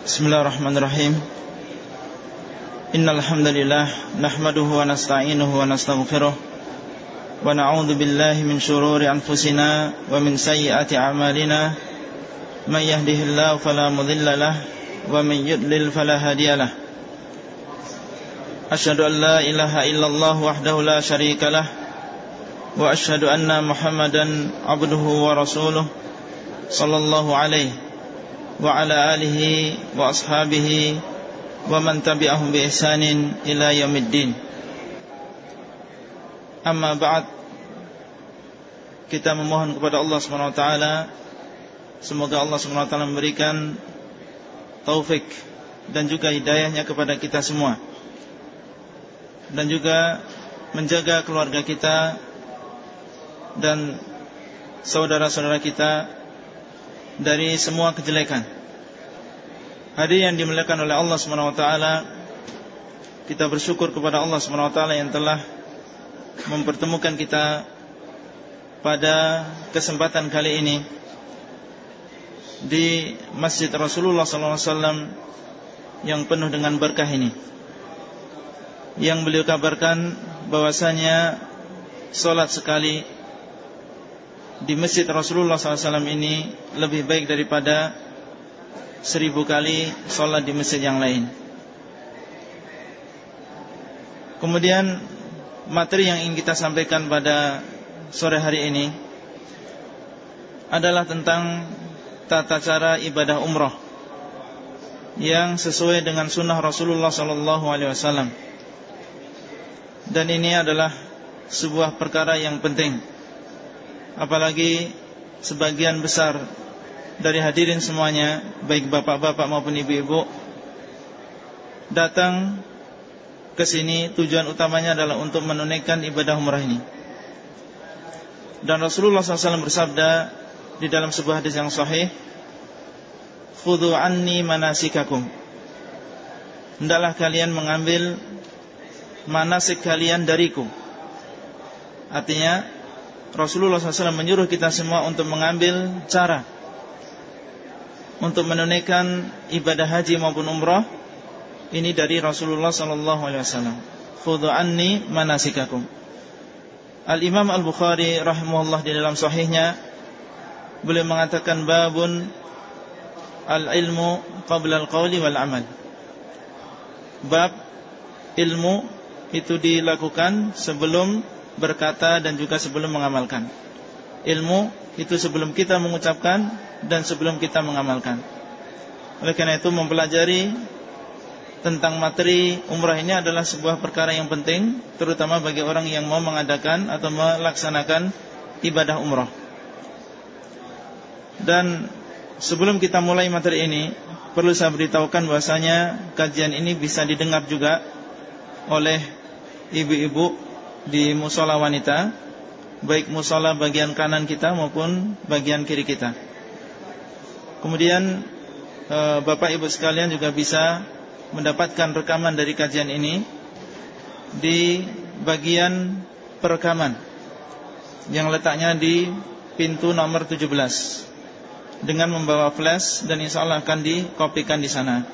Bismillahirrahmanirrahim. Innal nahmaduhu wa nasta'inuhu wa nastaghfiruh. Wa na'udzu billahi min shururi anfusina wa min sayyiati a'malina. May yahdihillahu fala wa man yudlil fala hadiyalah an la ilaha illallah wahdahu la syarika lah wa ashhadu anna Muhammadan abduhu wa rasuluh sallallahu alaihi wa ala alihi wa ashabihi wa man tabi'ahum bi ihsanin ila yaumiddin. Amma ba'd kita memohon kepada Allah taala semoga Allah taala memberikan taufik dan juga hidayahnya kepada kita semua. Dan juga menjaga keluarga kita dan saudara-saudara kita dari semua kejelekan. Hari yang dimuliakan oleh Allah SWT Kita bersyukur kepada Allah SWT yang telah Mempertemukan kita Pada kesempatan kali ini Di Masjid Rasulullah SAW Yang penuh dengan berkah ini. Yang beliau kabarkan bahwasanya Salat sekali Di Masjid Rasulullah SAW ini Lebih baik daripada seribu kali sholat di masjid yang lain. Kemudian materi yang ingin kita sampaikan pada sore hari ini adalah tentang tata cara ibadah umroh yang sesuai dengan sunnah Rasulullah Wasallam. Dan ini adalah sebuah perkara yang penting, apalagi sebagian besar dari hadirin semuanya Baik bapak-bapak maupun ibu-ibu Datang ke sini tujuan utamanya adalah untuk menunaikan ibadah umrah ini. Dan Rasulullah SAW bersabda Di dalam sebuah hadis yang sahih Fudu anni manasikakum. Hendaklah kalian mengambil Manasik kalian dariku. Artinya Rasulullah SAW menyuruh kita semua untuk mengambil cara untuk menunaikan ibadah haji maupun umrah ini dari Rasulullah wasallam. Khudhu anni manasikakum. Al-Imam Al-Bukhari rahimahullah di dalam sahihnya beliau mengatakan babun al-ilmu qabla al-qawli wal amal. Bab ilmu itu dilakukan sebelum berkata dan juga sebelum mengamalkan. Ilmu itu sebelum kita mengucapkan dan sebelum kita mengamalkan. Oleh karena itu mempelajari tentang materi umrah ini adalah sebuah perkara yang penting terutama bagi orang yang mau mengadakan atau melaksanakan ibadah umrah. Dan sebelum kita mulai materi ini perlu saya beritahukan bahwasanya kajian ini bisa didengar juga oleh ibu-ibu di musola wanita baik musola bagian kanan kita maupun bagian kiri kita. Kemudian e, Bapak Ibu sekalian juga bisa mendapatkan rekaman dari kajian ini di bagian perekaman yang letaknya di pintu nomor 17 dengan membawa flash dan insya Allah akan dikopikan di sana.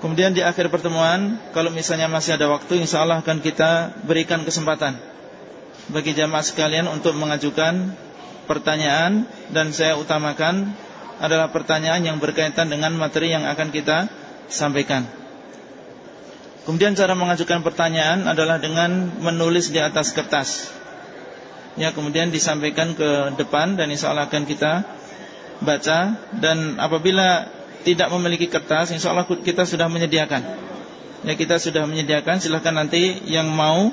Kemudian di akhir pertemuan, kalau misalnya masih ada waktu, insya Allah akan kita berikan kesempatan bagi jamaah sekalian untuk mengajukan pertanyaan dan saya utamakan adalah pertanyaan yang berkaitan dengan materi yang akan kita sampaikan. Kemudian cara mengajukan pertanyaan adalah dengan menulis di atas kertas. Ya, kemudian disampaikan ke depan dan insya Allah akan kita baca dan apabila tidak memiliki kertas, insya Allah kita sudah menyediakan. Ya, kita sudah menyediakan. Silahkan nanti yang mau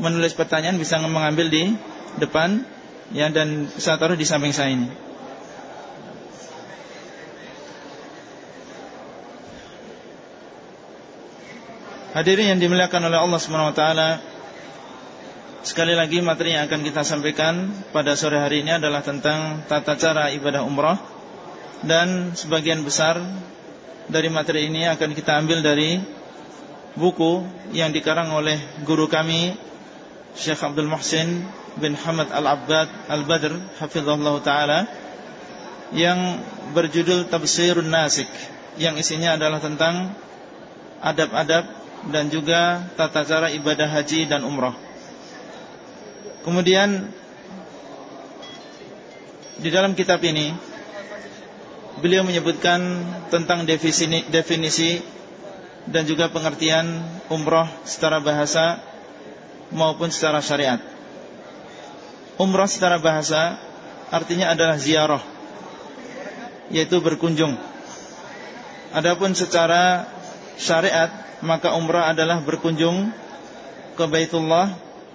menulis pertanyaan bisa mengambil di depan, ya dan saya taruh di samping saya ini. Hadirin yang dimuliakan oleh Allah Subhanahu wa taala. Sekali lagi materi yang akan kita sampaikan pada sore hari ini adalah tentang tata cara ibadah umrah dan sebagian besar dari materi ini akan kita ambil dari buku yang dikarang oleh guru kami Syekh Abdul Muhsin bin Hamad Al-Abbad Al-Badr hafizahullah taala yang berjudul Tafsirun Nasik yang isinya adalah tentang adab-adab dan juga tata cara ibadah haji dan umrah. Kemudian di dalam kitab ini beliau menyebutkan tentang definisi, definisi dan juga pengertian umrah secara bahasa maupun secara syariat. Umrah secara bahasa artinya adalah ziarah yaitu berkunjung. Adapun secara syariat maka umrah adalah berkunjung ke Baitullah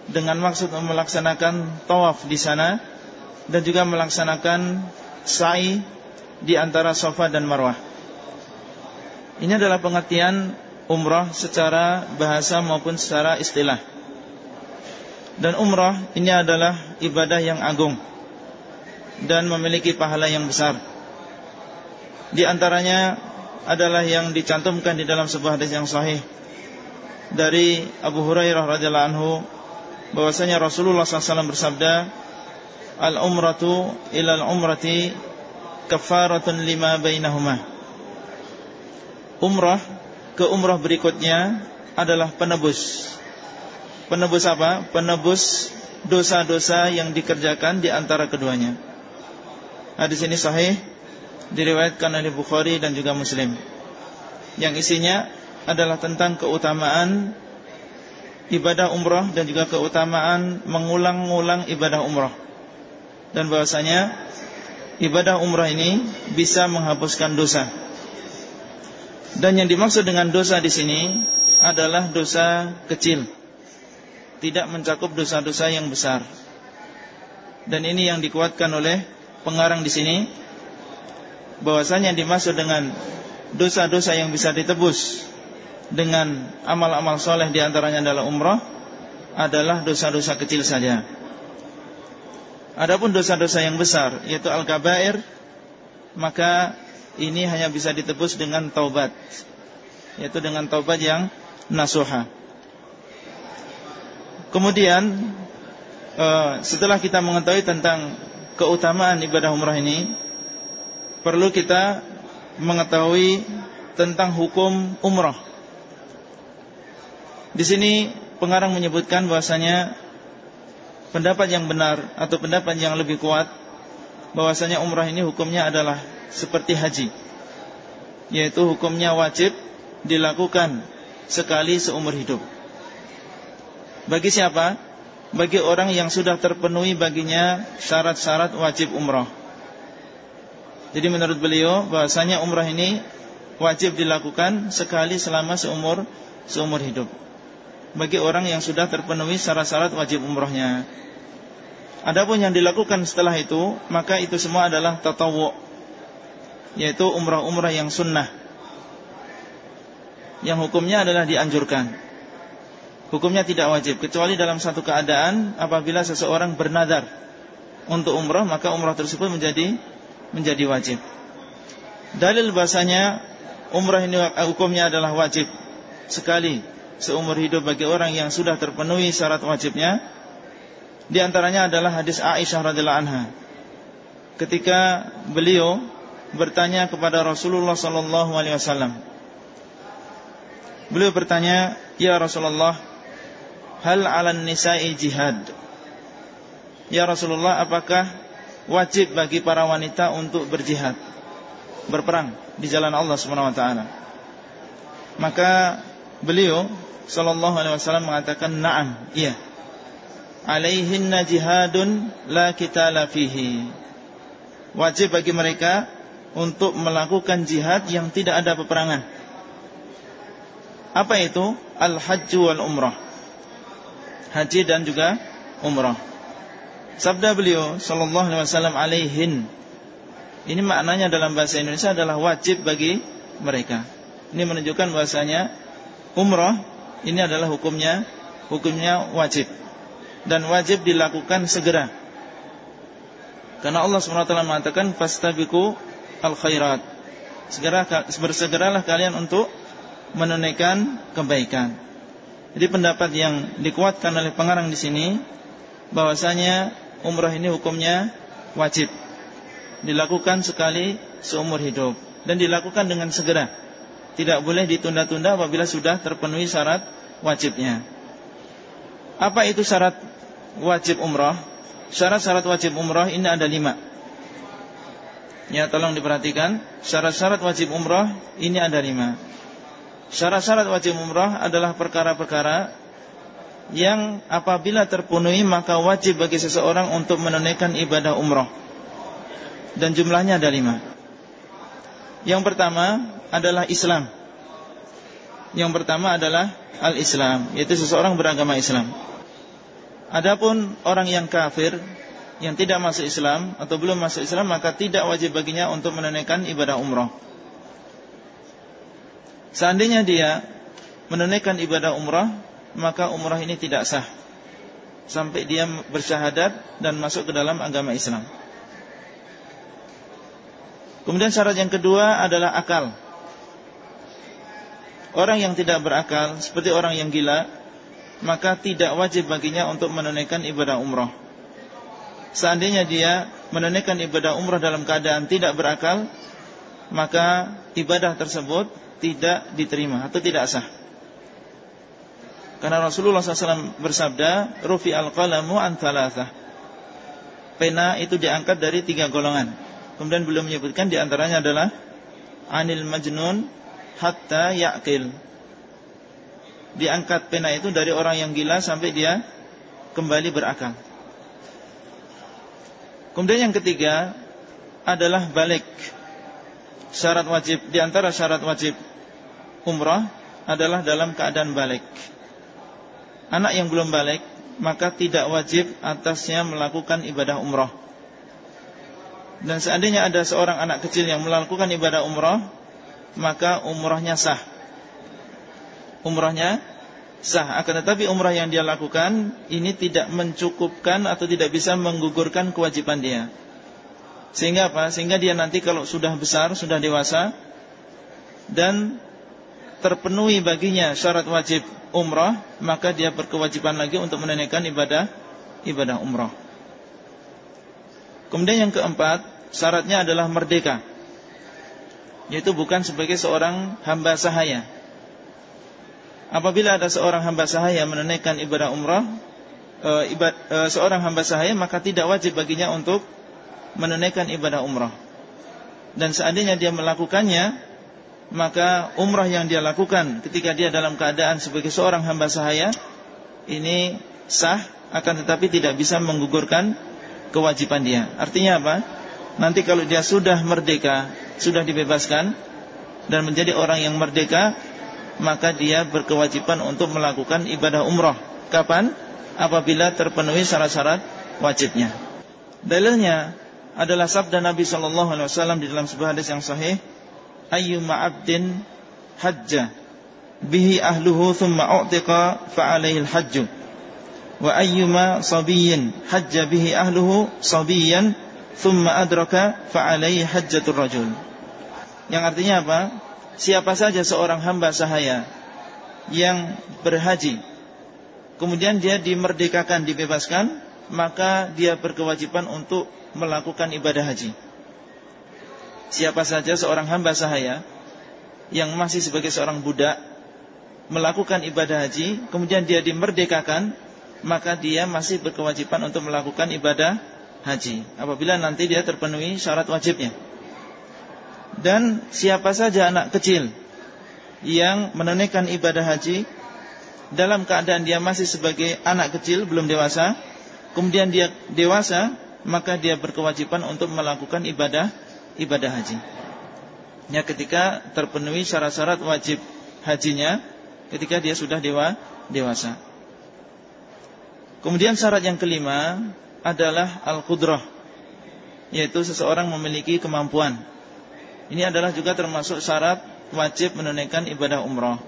dengan maksud melaksanakan tawaf di sana dan juga melaksanakan sa'i di antara Safa dan Marwah. Ini adalah pengertian umrah secara bahasa maupun secara istilah. Dan umrah ini adalah ibadah yang agung dan memiliki pahala yang besar. Di antaranya adalah yang dicantumkan di dalam sebuah hadis yang sahih dari Abu Hurairah radhiyallahu anhu bahwasanya Rasulullah SAW bersabda al-umratu ila al-umrati kafaratun lima bainahuma. Umrah ke umrah berikutnya adalah penebus. Penebus apa? Penebus dosa-dosa yang dikerjakan di antara keduanya. Hadis ini sahih diriwayatkan oleh Bukhari dan juga Muslim. Yang isinya adalah tentang keutamaan ibadah umrah dan juga keutamaan mengulang-ulang ibadah umrah. Dan bahwasanya ibadah umrah ini bisa menghapuskan dosa. Dan yang dimaksud dengan dosa di sini adalah dosa kecil. Tidak mencakup dosa-dosa yang besar. Dan ini yang dikuatkan oleh pengarang di sini bahwasanya yang dimaksud dengan dosa-dosa yang bisa ditebus dengan amal-amal soleh di antaranya adalah umrah adalah dosa-dosa kecil saja. Adapun dosa-dosa yang besar yaitu al-kabair maka ini hanya bisa ditebus dengan taubat yaitu dengan taubat yang nasuha. Kemudian eh, setelah kita mengetahui tentang keutamaan ibadah umrah ini perlu kita mengetahui tentang hukum umrah. Di sini pengarang menyebutkan bahwasanya pendapat yang benar atau pendapat yang lebih kuat bahwasanya umrah ini hukumnya adalah seperti haji yaitu hukumnya wajib dilakukan sekali seumur hidup. Bagi siapa? bagi orang yang sudah terpenuhi baginya syarat-syarat wajib umrah. Jadi menurut beliau bahwasanya umrah ini wajib dilakukan sekali selama seumur seumur hidup bagi orang yang sudah terpenuhi syarat-syarat wajib umrohnya. Adapun yang dilakukan setelah itu, maka itu semua adalah tatawu, yaitu umrah-umrah yang sunnah, yang hukumnya adalah dianjurkan. Hukumnya tidak wajib, kecuali dalam satu keadaan apabila seseorang bernadar untuk umrah, maka umrah tersebut menjadi menjadi wajib. Dalil bahasanya umrah ini hukumnya adalah wajib sekali seumur hidup bagi orang yang sudah terpenuhi syarat wajibnya. Di antaranya adalah hadis Aisyah radhiyallahu anha. Ketika beliau bertanya kepada Rasulullah sallallahu alaihi wasallam beliau bertanya ya Rasulullah hal 'alan nisa'i jihad? Ya Rasulullah apakah wajib bagi para wanita untuk berjihad berperang di jalan Allah Subhanahu wa taala? Maka beliau sallallahu alaihi wasallam mengatakan na'am, iya. Alaihinna jihadun la kitala fihi. Wajib bagi mereka untuk melakukan jihad yang tidak ada peperangan. Apa itu? Al-hajj wal umrah. Haji dan juga umrah. Sabda beliau sallallahu alaihi wasallam alaihin. Ini maknanya dalam bahasa Indonesia adalah wajib bagi mereka. Ini menunjukkan bahasanya umrah ini adalah hukumnya hukumnya wajib dan wajib dilakukan segera. Karena Allah SWT mengatakan fastabiqu al khairat. Segera bersegeralah kalian untuk menunaikan kebaikan. Jadi pendapat yang dikuatkan oleh pengarang di sini bahwasanya umrah ini hukumnya wajib dilakukan sekali seumur hidup. dan dilakukan dengan segera. Tidak boleh ditunda-tunda apabila sudah terpenuhi syarat wajibnya. Apa itu syarat wajib umrah? Syarat-syarat wajib umrah ini ada lima. Ya tolong diperhatikan Syarat-syarat wajib umrah ini ada lima Syarat-syarat wajib umrah adalah perkara-perkara Yang apabila terpenuhi maka wajib bagi seseorang untuk menunaikan ibadah umrah Dan jumlahnya ada lima Yang pertama adalah Islam Yang pertama adalah Al-Islam Yaitu seseorang beragama Islam Adapun orang yang kafir yang tidak masuk Islam atau belum masuk Islam maka tidak wajib baginya untuk menunaikan ibadah umrah. Seandainya dia menunaikan ibadah umrah, maka umrah ini tidak sah sampai dia bersyahadat dan masuk ke dalam agama Islam. Kemudian syarat yang kedua adalah akal. Orang yang tidak berakal seperti orang yang gila, maka tidak wajib baginya untuk menunaikan ibadah umrah seandainya dia menunaikan ibadah umrah dalam keadaan tidak berakal, maka ibadah tersebut tidak diterima atau tidak sah. Karena Rasulullah SAW bersabda, Rufi al-qalamu an thalathah. Pena itu diangkat dari tiga golongan. Kemudian belum menyebutkan di antaranya adalah anil majnun hatta ya'kil. Diangkat pena itu dari orang yang gila sampai dia kembali berakal. Kemudian yang ketiga adalah balik. Syarat wajib di antara syarat wajib umrah adalah dalam keadaan balik. Anak yang belum balik maka tidak wajib atasnya melakukan ibadah umrah. Dan seandainya ada seorang anak kecil yang melakukan ibadah umrah, maka umrahnya sah. Umrahnya sah. Akan tetapi umrah yang dia lakukan ini tidak mencukupkan atau tidak bisa menggugurkan kewajiban dia. Sehingga apa? Sehingga dia nanti kalau sudah besar sudah dewasa dan terpenuhi baginya syarat wajib umrah maka dia berkewajiban lagi untuk menunaikan ibadah ibadah umrah. Kemudian yang keempat syaratnya adalah merdeka yaitu bukan sebagai seorang hamba sahaya. Apabila ada seorang hamba sahaya menunaikan ibadah umrah e, ibad, e, seorang hamba sahaya maka tidak wajib baginya untuk menunaikan ibadah umrah. Dan seandainya dia melakukannya maka umrah yang dia lakukan ketika dia dalam keadaan sebagai seorang hamba sahaya ini sah akan tetapi tidak bisa menggugurkan kewajiban dia. Artinya apa? Nanti kalau dia sudah merdeka sudah dibebaskan dan menjadi orang yang merdeka maka dia berkewajiban untuk melakukan ibadah umrah. Kapan? Apabila terpenuhi syarat-syarat wajibnya. Dalilnya adalah sabda Nabi sallallahu alaihi wasallam di dalam sebuah hadis yang sahih, "Ayyuma 'abdin hajja bihi ahluhu thumma u'tiqa fa 'alaihi al-hajj." Wa ayyuma sabiyyin hajja bihi ahluhu sabiyyan thumma adraka fa 'alaihi hajjatur rajul. Yang artinya apa? siapa saja seorang hamba sahaya yang berhaji kemudian dia dimerdekakan dibebaskan maka dia berkewajiban untuk melakukan ibadah haji. Siapa saja seorang hamba sahaya yang masih sebagai seorang budak melakukan ibadah haji kemudian dia dimerdekakan maka dia masih berkewajiban untuk melakukan ibadah haji. Apabila nanti dia terpenuhi syarat wajibnya dan siapa saja anak kecil yang menunaikan ibadah haji dalam keadaan dia masih sebagai anak kecil belum dewasa, kemudian dia dewasa, maka dia berkewajiban untuk melakukan ibadah ibadah haji. Ya ketika terpenuhi syarat-syarat wajib hajinya ketika dia sudah dewa dewasa. Kemudian syarat yang kelima adalah al-qudrah yaitu seseorang memiliki kemampuan ini adalah juga termasuk syarat wajib menunaikan ibadah umrah.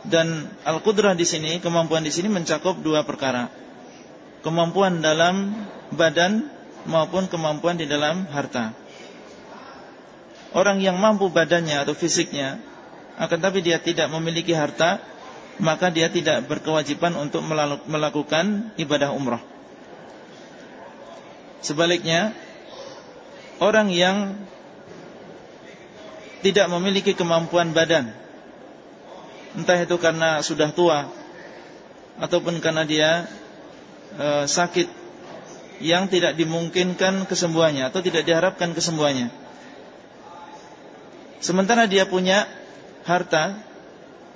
Dan al-qudrah di sini, kemampuan di sini mencakup dua perkara. Kemampuan dalam badan maupun kemampuan di dalam harta. Orang yang mampu badannya atau fisiknya, akan tapi dia tidak memiliki harta, maka dia tidak berkewajiban untuk melakukan ibadah umrah. Sebaliknya, orang yang tidak memiliki kemampuan badan entah itu karena sudah tua ataupun karena dia e, sakit yang tidak dimungkinkan kesembuhannya atau tidak diharapkan kesembuhannya. Sementara dia punya harta,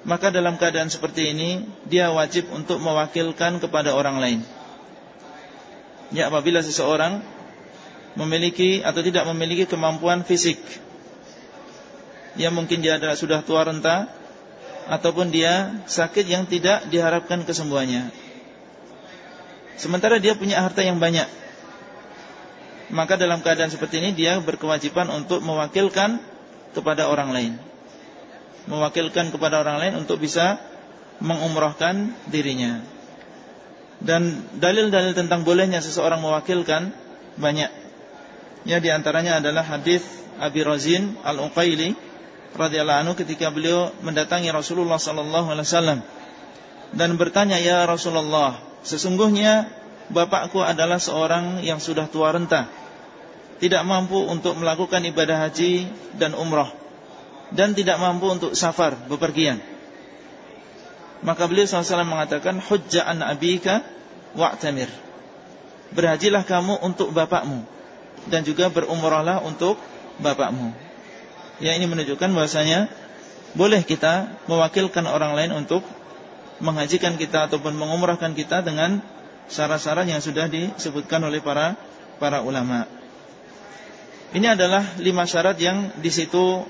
maka dalam keadaan seperti ini dia wajib untuk mewakilkan kepada orang lain. Ya apabila seseorang memiliki atau tidak memiliki kemampuan fisik, ya mungkin dia adalah sudah tua renta ataupun dia sakit yang tidak diharapkan kesembuhannya. Sementara dia punya harta yang banyak. Maka dalam keadaan seperti ini dia berkewajiban untuk mewakilkan kepada orang lain. Mewakilkan kepada orang lain untuk bisa mengumrohkan dirinya. Dan dalil-dalil tentang bolehnya seseorang mewakilkan banyak. Ya di antaranya adalah hadis Abi Razin Al-Uqaili radhiyallahu anhu ketika beliau mendatangi Rasulullah sallallahu alaihi wasallam dan bertanya, "Ya Rasulullah, sesungguhnya bapakku adalah seorang yang sudah tua renta, tidak mampu untuk melakukan ibadah haji dan umrah dan tidak mampu untuk safar bepergian." Maka beliau SAW mengatakan, "Hujja an abika wa'tamir." Berhajilah kamu untuk bapakmu dan juga berumrahlah untuk bapakmu. Ya ini menunjukkan bahwasanya boleh kita mewakilkan orang lain untuk menghajikan kita ataupun mengumrahkan kita dengan syarat-syarat yang sudah disebutkan oleh para para ulama. Ini adalah lima syarat yang di situ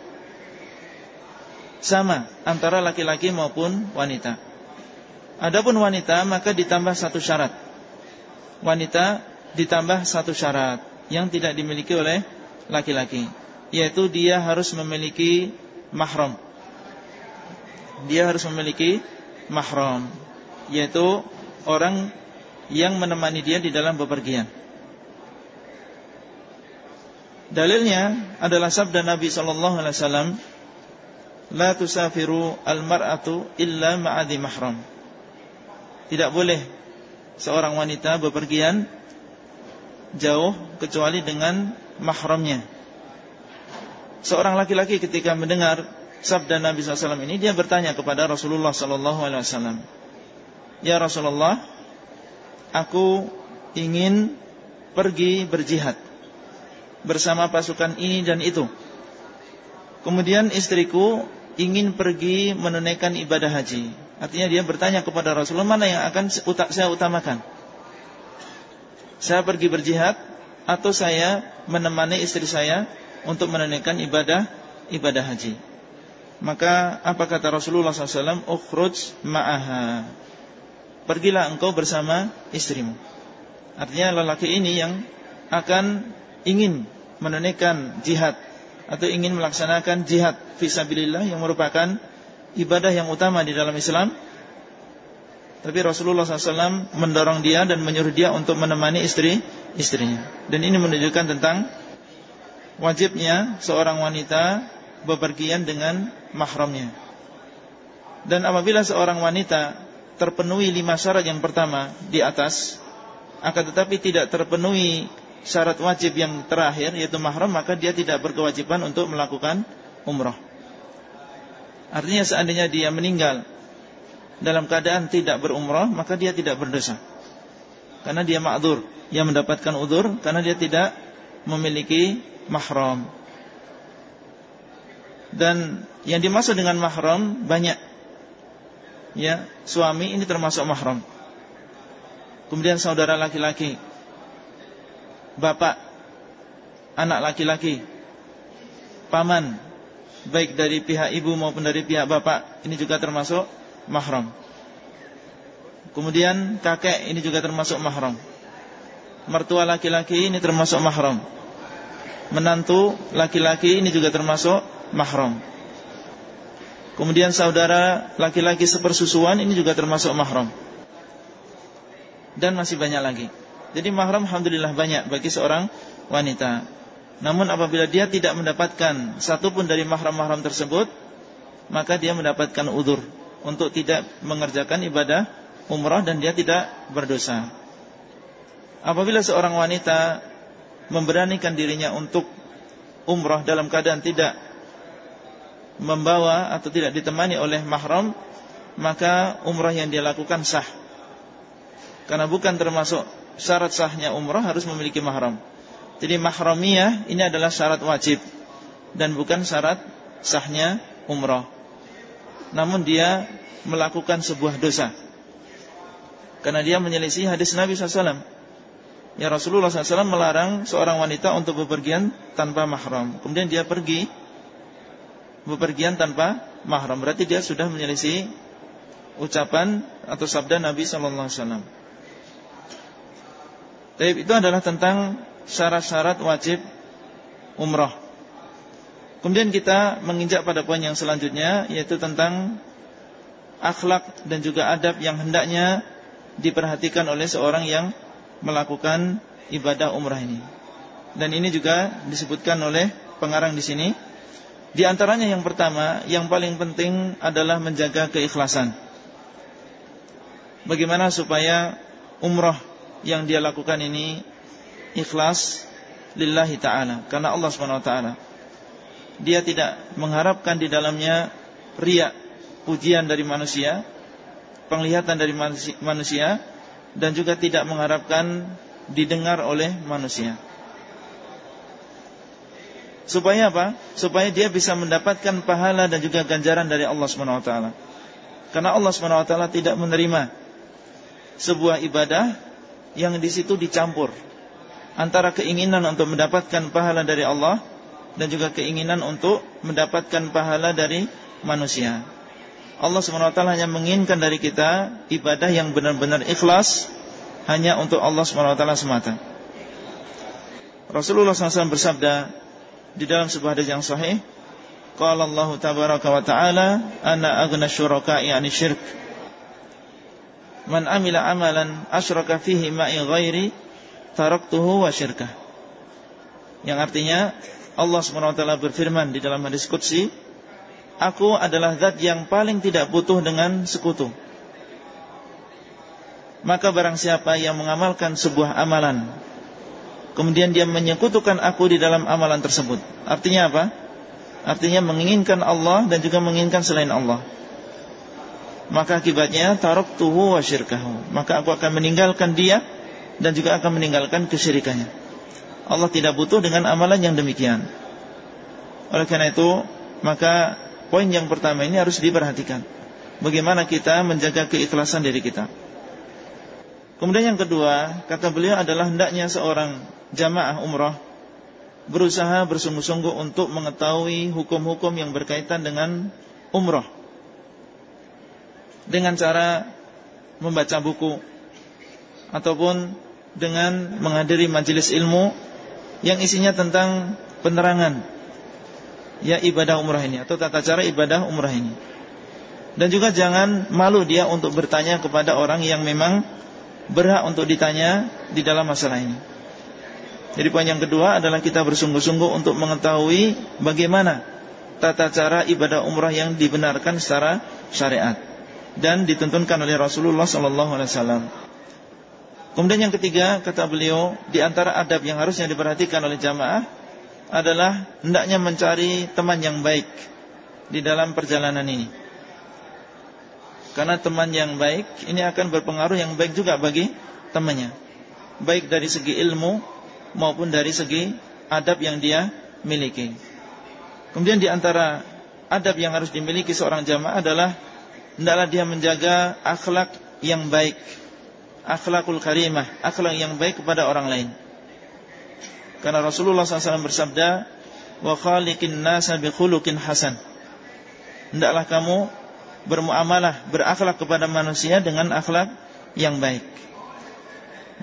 sama antara laki-laki maupun wanita. Adapun wanita maka ditambah satu syarat. Wanita ditambah satu syarat yang tidak dimiliki oleh laki-laki yaitu dia harus memiliki mahram. Dia harus memiliki mahram, yaitu orang yang menemani dia di dalam bepergian. Dalilnya adalah sabda Nabi sallallahu alaihi wasallam, "La tusafiru al-mar'atu illa ma'adi mahram." Tidak boleh seorang wanita bepergian jauh kecuali dengan mahramnya seorang laki-laki ketika mendengar sabda Nabi SAW ini dia bertanya kepada Rasulullah SAW, Ya Rasulullah, aku ingin pergi berjihad bersama pasukan ini dan itu. Kemudian istriku ingin pergi menunaikan ibadah haji. Artinya dia bertanya kepada Rasulullah mana yang akan saya utamakan. Saya pergi berjihad atau saya menemani istri saya untuk menunaikan ibadah ibadah haji. Maka apa kata Rasulullah SAW? Ukhruj ma'aha. Pergilah engkau bersama istrimu. Artinya lelaki ini yang akan ingin menunaikan jihad atau ingin melaksanakan jihad fisabilillah yang merupakan ibadah yang utama di dalam Islam. Tapi Rasulullah SAW mendorong dia dan menyuruh dia untuk menemani istri istrinya. Dan ini menunjukkan tentang wajibnya seorang wanita bepergian dengan mahramnya. Dan apabila seorang wanita terpenuhi lima syarat yang pertama di atas, akan tetapi tidak terpenuhi syarat wajib yang terakhir yaitu mahram, maka dia tidak berkewajiban untuk melakukan umrah. Artinya seandainya dia meninggal dalam keadaan tidak berumrah, maka dia tidak berdosa. Karena dia ma'dur, dia mendapatkan udur karena dia tidak memiliki mahram. Dan yang dimaksud dengan mahram banyak. Ya, suami ini termasuk mahram. Kemudian saudara laki-laki, bapak, anak laki-laki, paman, baik dari pihak ibu maupun dari pihak bapak, ini juga termasuk mahram. Kemudian kakek ini juga termasuk mahram. Mertua laki-laki ini termasuk mahram menantu laki-laki ini juga termasuk mahram. Kemudian saudara laki-laki sepersusuan ini juga termasuk mahram. Dan masih banyak lagi. Jadi mahram alhamdulillah banyak bagi seorang wanita. Namun apabila dia tidak mendapatkan satu pun dari mahram-mahram tersebut, maka dia mendapatkan udur untuk tidak mengerjakan ibadah umrah dan dia tidak berdosa. Apabila seorang wanita memberanikan dirinya untuk umrah dalam keadaan tidak membawa atau tidak ditemani oleh mahram, maka umrah yang dia lakukan sah. Karena bukan termasuk syarat sahnya umrah harus memiliki mahram. Jadi mahramiyah ini adalah syarat wajib dan bukan syarat sahnya umrah. Namun dia melakukan sebuah dosa. Karena dia menyelisih hadis Nabi SAW. Ya Rasulullah SAW melarang seorang wanita untuk bepergian tanpa mahram. Kemudian dia pergi bepergian tanpa mahram. Berarti dia sudah menyelisih ucapan atau sabda Nabi SAW. Tapi itu adalah tentang syarat-syarat wajib umrah. Kemudian kita menginjak pada poin yang selanjutnya yaitu tentang akhlak dan juga adab yang hendaknya diperhatikan oleh seorang yang melakukan ibadah umrah ini. Dan ini juga disebutkan oleh pengarang di sini. Di antaranya yang pertama, yang paling penting adalah menjaga keikhlasan. Bagaimana supaya umrah yang dia lakukan ini ikhlas lillahi ta'ala karena Allah taala. Dia tidak mengharapkan di dalamnya riak, pujian dari manusia, penglihatan dari manusia dan juga tidak mengharapkan didengar oleh manusia. Supaya apa? Supaya dia bisa mendapatkan pahala dan juga ganjaran dari Allah Subhanahu wa taala. Karena Allah Subhanahu wa taala tidak menerima sebuah ibadah yang di situ dicampur antara keinginan untuk mendapatkan pahala dari Allah dan juga keinginan untuk mendapatkan pahala dari manusia. Allah SWT hanya menginginkan dari kita ibadah yang benar-benar ikhlas hanya untuk Allah SWT semata. Rasulullah SAW bersabda di dalam sebuah hadis yang sahih, Qala Allah tabaraka wa ta'ala, ana aghna syuraka'i 'ani syirk. Man amila amalan asyraka fihi ma'i ghairi taraktuhu wa syirkah. Yang artinya Allah SWT berfirman di dalam hadis Qudsi Aku adalah zat yang paling tidak butuh dengan sekutu Maka barang siapa yang mengamalkan sebuah amalan Kemudian dia menyekutukan aku di dalam amalan tersebut Artinya apa? Artinya menginginkan Allah dan juga menginginkan selain Allah Maka akibatnya taraktuhu wa syirkahu Maka aku akan meninggalkan dia dan juga akan meninggalkan kesyirikannya. Allah tidak butuh dengan amalan yang demikian. Oleh karena itu, maka poin yang pertama ini harus diperhatikan. Bagaimana kita menjaga keikhlasan diri kita. Kemudian yang kedua, kata beliau adalah hendaknya seorang jamaah umrah berusaha bersungguh-sungguh untuk mengetahui hukum-hukum yang berkaitan dengan umrah. Dengan cara membaca buku ataupun dengan menghadiri majelis ilmu yang isinya tentang penerangan ya ibadah umrah ini atau tata cara ibadah umrah ini. Dan juga jangan malu dia untuk bertanya kepada orang yang memang berhak untuk ditanya di dalam masalah ini. Jadi poin yang kedua adalah kita bersungguh-sungguh untuk mengetahui bagaimana tata cara ibadah umrah yang dibenarkan secara syariat dan dituntunkan oleh Rasulullah sallallahu alaihi wasallam. Kemudian yang ketiga kata beliau di antara adab yang harusnya diperhatikan oleh jamaah adalah hendaknya mencari teman yang baik di dalam perjalanan ini. Karena teman yang baik ini akan berpengaruh yang baik juga bagi temannya. Baik dari segi ilmu maupun dari segi adab yang dia miliki. Kemudian di antara adab yang harus dimiliki seorang jamaah adalah hendaklah dia menjaga akhlak yang baik akhlakul karimah, akhlak yang baik kepada orang lain. Karena Rasulullah SAW bersabda, "Wa khaliqin nasa bi khuluqin hasan." Hendaklah kamu bermuamalah, berakhlak kepada manusia dengan akhlak yang baik.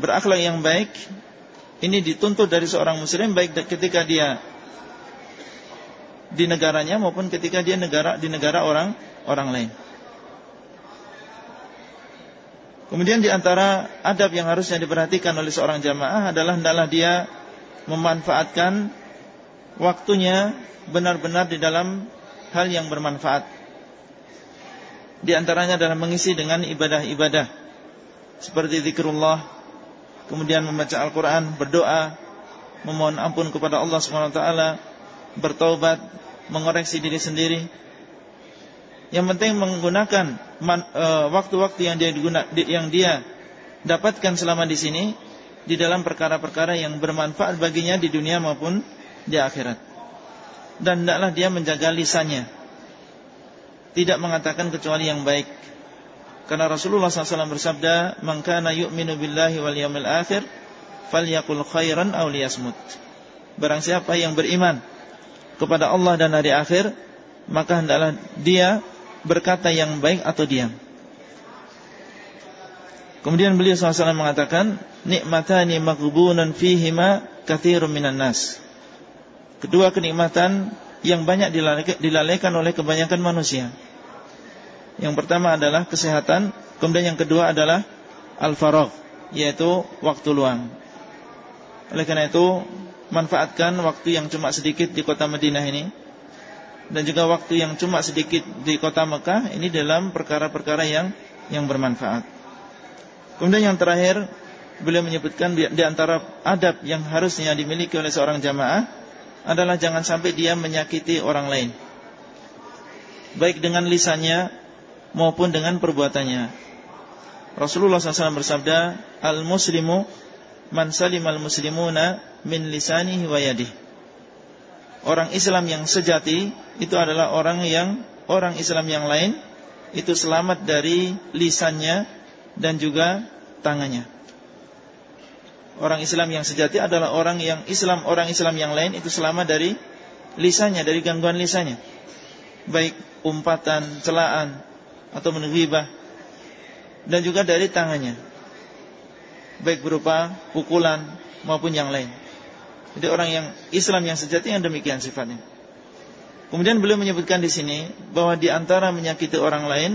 Berakhlak yang baik ini dituntut dari seorang muslim baik ketika dia di negaranya maupun ketika dia negara di negara orang orang lain. Kemudian di antara adab yang harusnya diperhatikan oleh seorang jamaah adalah hendaklah dia memanfaatkan waktunya benar-benar di dalam hal yang bermanfaat. Di antaranya adalah mengisi dengan ibadah-ibadah seperti zikrullah, kemudian membaca Al-Qur'an, berdoa, memohon ampun kepada Allah Subhanahu wa taala, bertaubat mengoreksi diri sendiri. Yang penting menggunakan e, waktu-waktu yang dia yang dia dapatkan selama di sini di dalam perkara-perkara yang bermanfaat baginya di dunia maupun di akhirat. Dan hendaklah dia menjaga lisannya. Tidak mengatakan kecuali yang baik. Karena Rasulullah SAW bersabda, "Man kana yu'minu billahi wal yawmil akhir, falyakul khairan aw liyasmut." Barang siapa yang beriman kepada Allah dan hari akhir, maka hendaklah dia berkata yang baik atau diam. Kemudian beliau SAW mengatakan, nikmatani maghbunun fihima kathirun minan nas. Kedua kenikmatan yang banyak dilalaikan oleh kebanyakan manusia. Yang pertama adalah kesehatan, kemudian yang kedua adalah al-faragh, yaitu waktu luang. Oleh karena itu, manfaatkan waktu yang cuma sedikit di kota Madinah ini dan juga waktu yang cuma sedikit di kota Mekah ini dalam perkara-perkara yang yang bermanfaat. Kemudian yang terakhir beliau menyebutkan di, antara adab yang harusnya dimiliki oleh seorang jamaah adalah jangan sampai dia menyakiti orang lain. Baik dengan lisannya maupun dengan perbuatannya. Rasulullah SAW bersabda, "Al-muslimu man salimal muslimuna min lisanihi wa yadihi. Orang Islam yang sejati itu adalah orang yang orang Islam yang lain itu selamat dari lisannya dan juga tangannya. Orang Islam yang sejati adalah orang yang Islam orang Islam yang lain itu selamat dari lisannya, dari gangguan lisannya. Baik umpatan, celaan atau menghibah dan juga dari tangannya. Baik berupa pukulan maupun yang lain. Jadi orang yang Islam yang sejati yang demikian sifatnya. Kemudian beliau menyebutkan di sini bahwa di antara menyakiti orang lain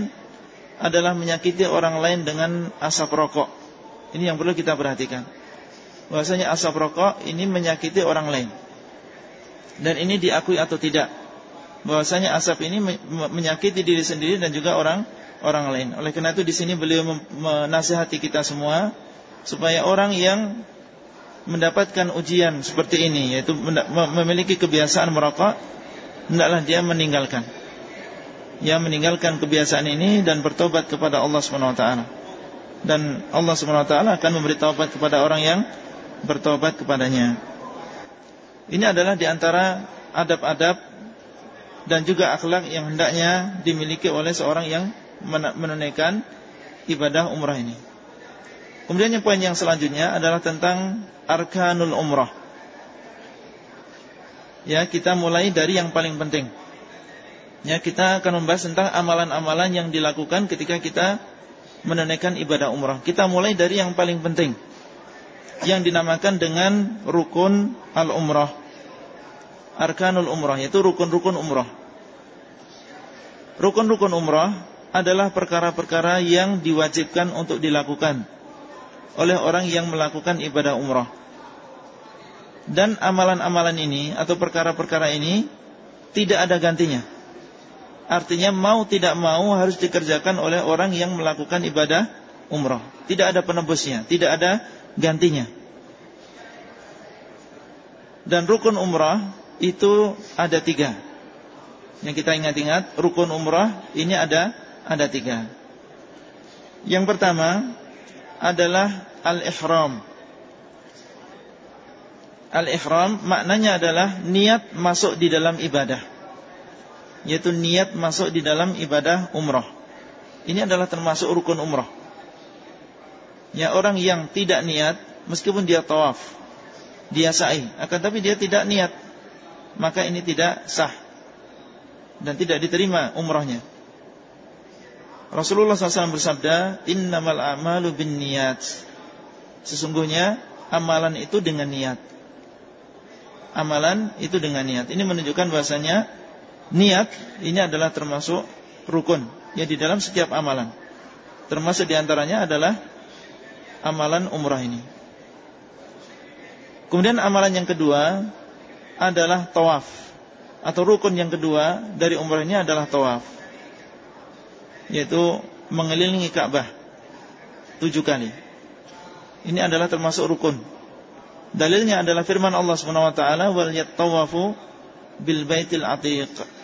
adalah menyakiti orang lain dengan asap rokok. Ini yang perlu kita perhatikan. Bahwasanya asap rokok ini menyakiti orang lain. Dan ini diakui atau tidak. Bahwasanya asap ini menyakiti diri sendiri dan juga orang orang lain. Oleh karena itu di sini beliau menasihati kita semua supaya orang yang mendapatkan ujian seperti ini yaitu memiliki kebiasaan merokok hendaklah dia meninggalkan dia meninggalkan kebiasaan ini dan bertobat kepada Allah Subhanahu wa taala dan Allah Subhanahu wa taala akan memberi taubat kepada orang yang bertobat kepadanya ini adalah di antara adab-adab dan juga akhlak yang hendaknya dimiliki oleh seorang yang menunaikan ibadah umrah ini. Kemudian yang poin yang selanjutnya adalah tentang arkanul umrah. Ya, kita mulai dari yang paling penting. Ya, kita akan membahas tentang amalan-amalan yang dilakukan ketika kita menunaikan ibadah umrah. Kita mulai dari yang paling penting. Yang dinamakan dengan rukun al-umrah. Arkanul umrah, yaitu rukun-rukun umrah. Rukun-rukun umrah adalah perkara-perkara yang diwajibkan untuk dilakukan oleh orang yang melakukan ibadah umrah. Dan amalan-amalan ini atau perkara-perkara ini tidak ada gantinya. Artinya mau tidak mau harus dikerjakan oleh orang yang melakukan ibadah umrah. Tidak ada penebusnya, tidak ada gantinya. Dan rukun umrah itu ada tiga. Yang kita ingat-ingat, rukun umrah ini ada ada tiga. Yang pertama adalah al-ihram. Al-ihram maknanya adalah niat masuk di dalam ibadah. Yaitu niat masuk di dalam ibadah umrah. Ini adalah termasuk rukun umrah. Ya orang yang tidak niat meskipun dia tawaf, dia sa'i, akan tapi dia tidak niat, maka ini tidak sah dan tidak diterima umrahnya. Rasulullah SAW bersabda, Innamal amalu bin niat. Sesungguhnya amalan itu dengan niat. Amalan itu dengan niat. Ini menunjukkan bahasanya niat ini adalah termasuk rukun ya di dalam setiap amalan. Termasuk di antaranya adalah amalan umrah ini. Kemudian amalan yang kedua adalah tawaf atau rukun yang kedua dari umrah ini adalah tawaf yaitu mengelilingi Ka'bah tujuh kali. Ini adalah termasuk rukun. Dalilnya adalah firman Allah Subhanahu wa taala wal yattawafu bil baitil atiq.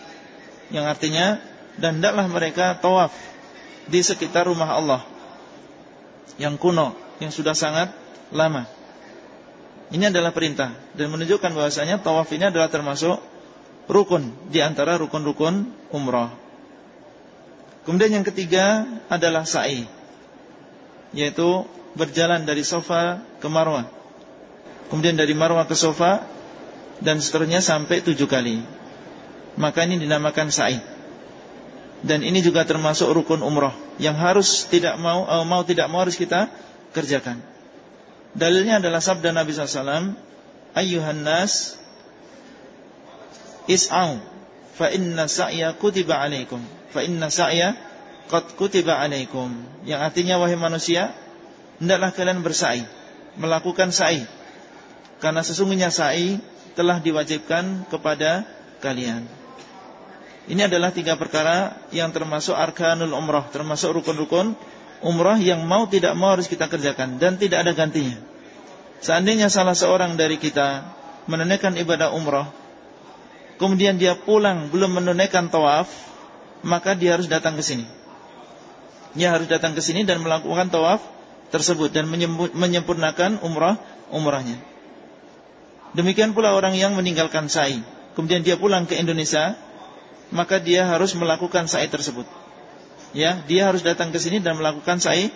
Yang artinya dan hendaklah mereka tawaf di sekitar rumah Allah yang kuno, yang sudah sangat lama. Ini adalah perintah dan menunjukkan bahwasanya tawaf ini adalah termasuk rukun di antara rukun-rukun umrah. Kemudian yang ketiga adalah sa'i yaitu berjalan dari sofa ke Marwah. Kemudian dari Marwah ke sofa dan seterusnya sampai tujuh kali. Maka ini dinamakan sa'i. Dan ini juga termasuk rukun umrah yang harus tidak mau uh, mau tidak mau harus kita kerjakan. Dalilnya adalah sabda Nabi SAW, Ayyuhan nas, is'au, fa inna sa'ya kutiba alaikum. Fa inna sa'ya qad kutiba alaikum. Yang artinya wahai manusia, hendaklah kalian bersa'i, melakukan sa'i. Karena sesungguhnya sa'i telah diwajibkan kepada kalian. Ini adalah tiga perkara yang termasuk arkanul umrah, termasuk rukun-rukun umrah yang mau tidak mau harus kita kerjakan dan tidak ada gantinya. Seandainya salah seorang dari kita menunaikan ibadah umrah, kemudian dia pulang belum menunaikan tawaf, maka dia harus datang ke sini. Dia harus datang ke sini dan melakukan tawaf tersebut dan menyempurnakan umrah umrahnya. Demikian pula orang yang meninggalkan sa'i, kemudian dia pulang ke Indonesia maka dia harus melakukan sa'i tersebut. Ya, dia harus datang ke sini dan melakukan sa'i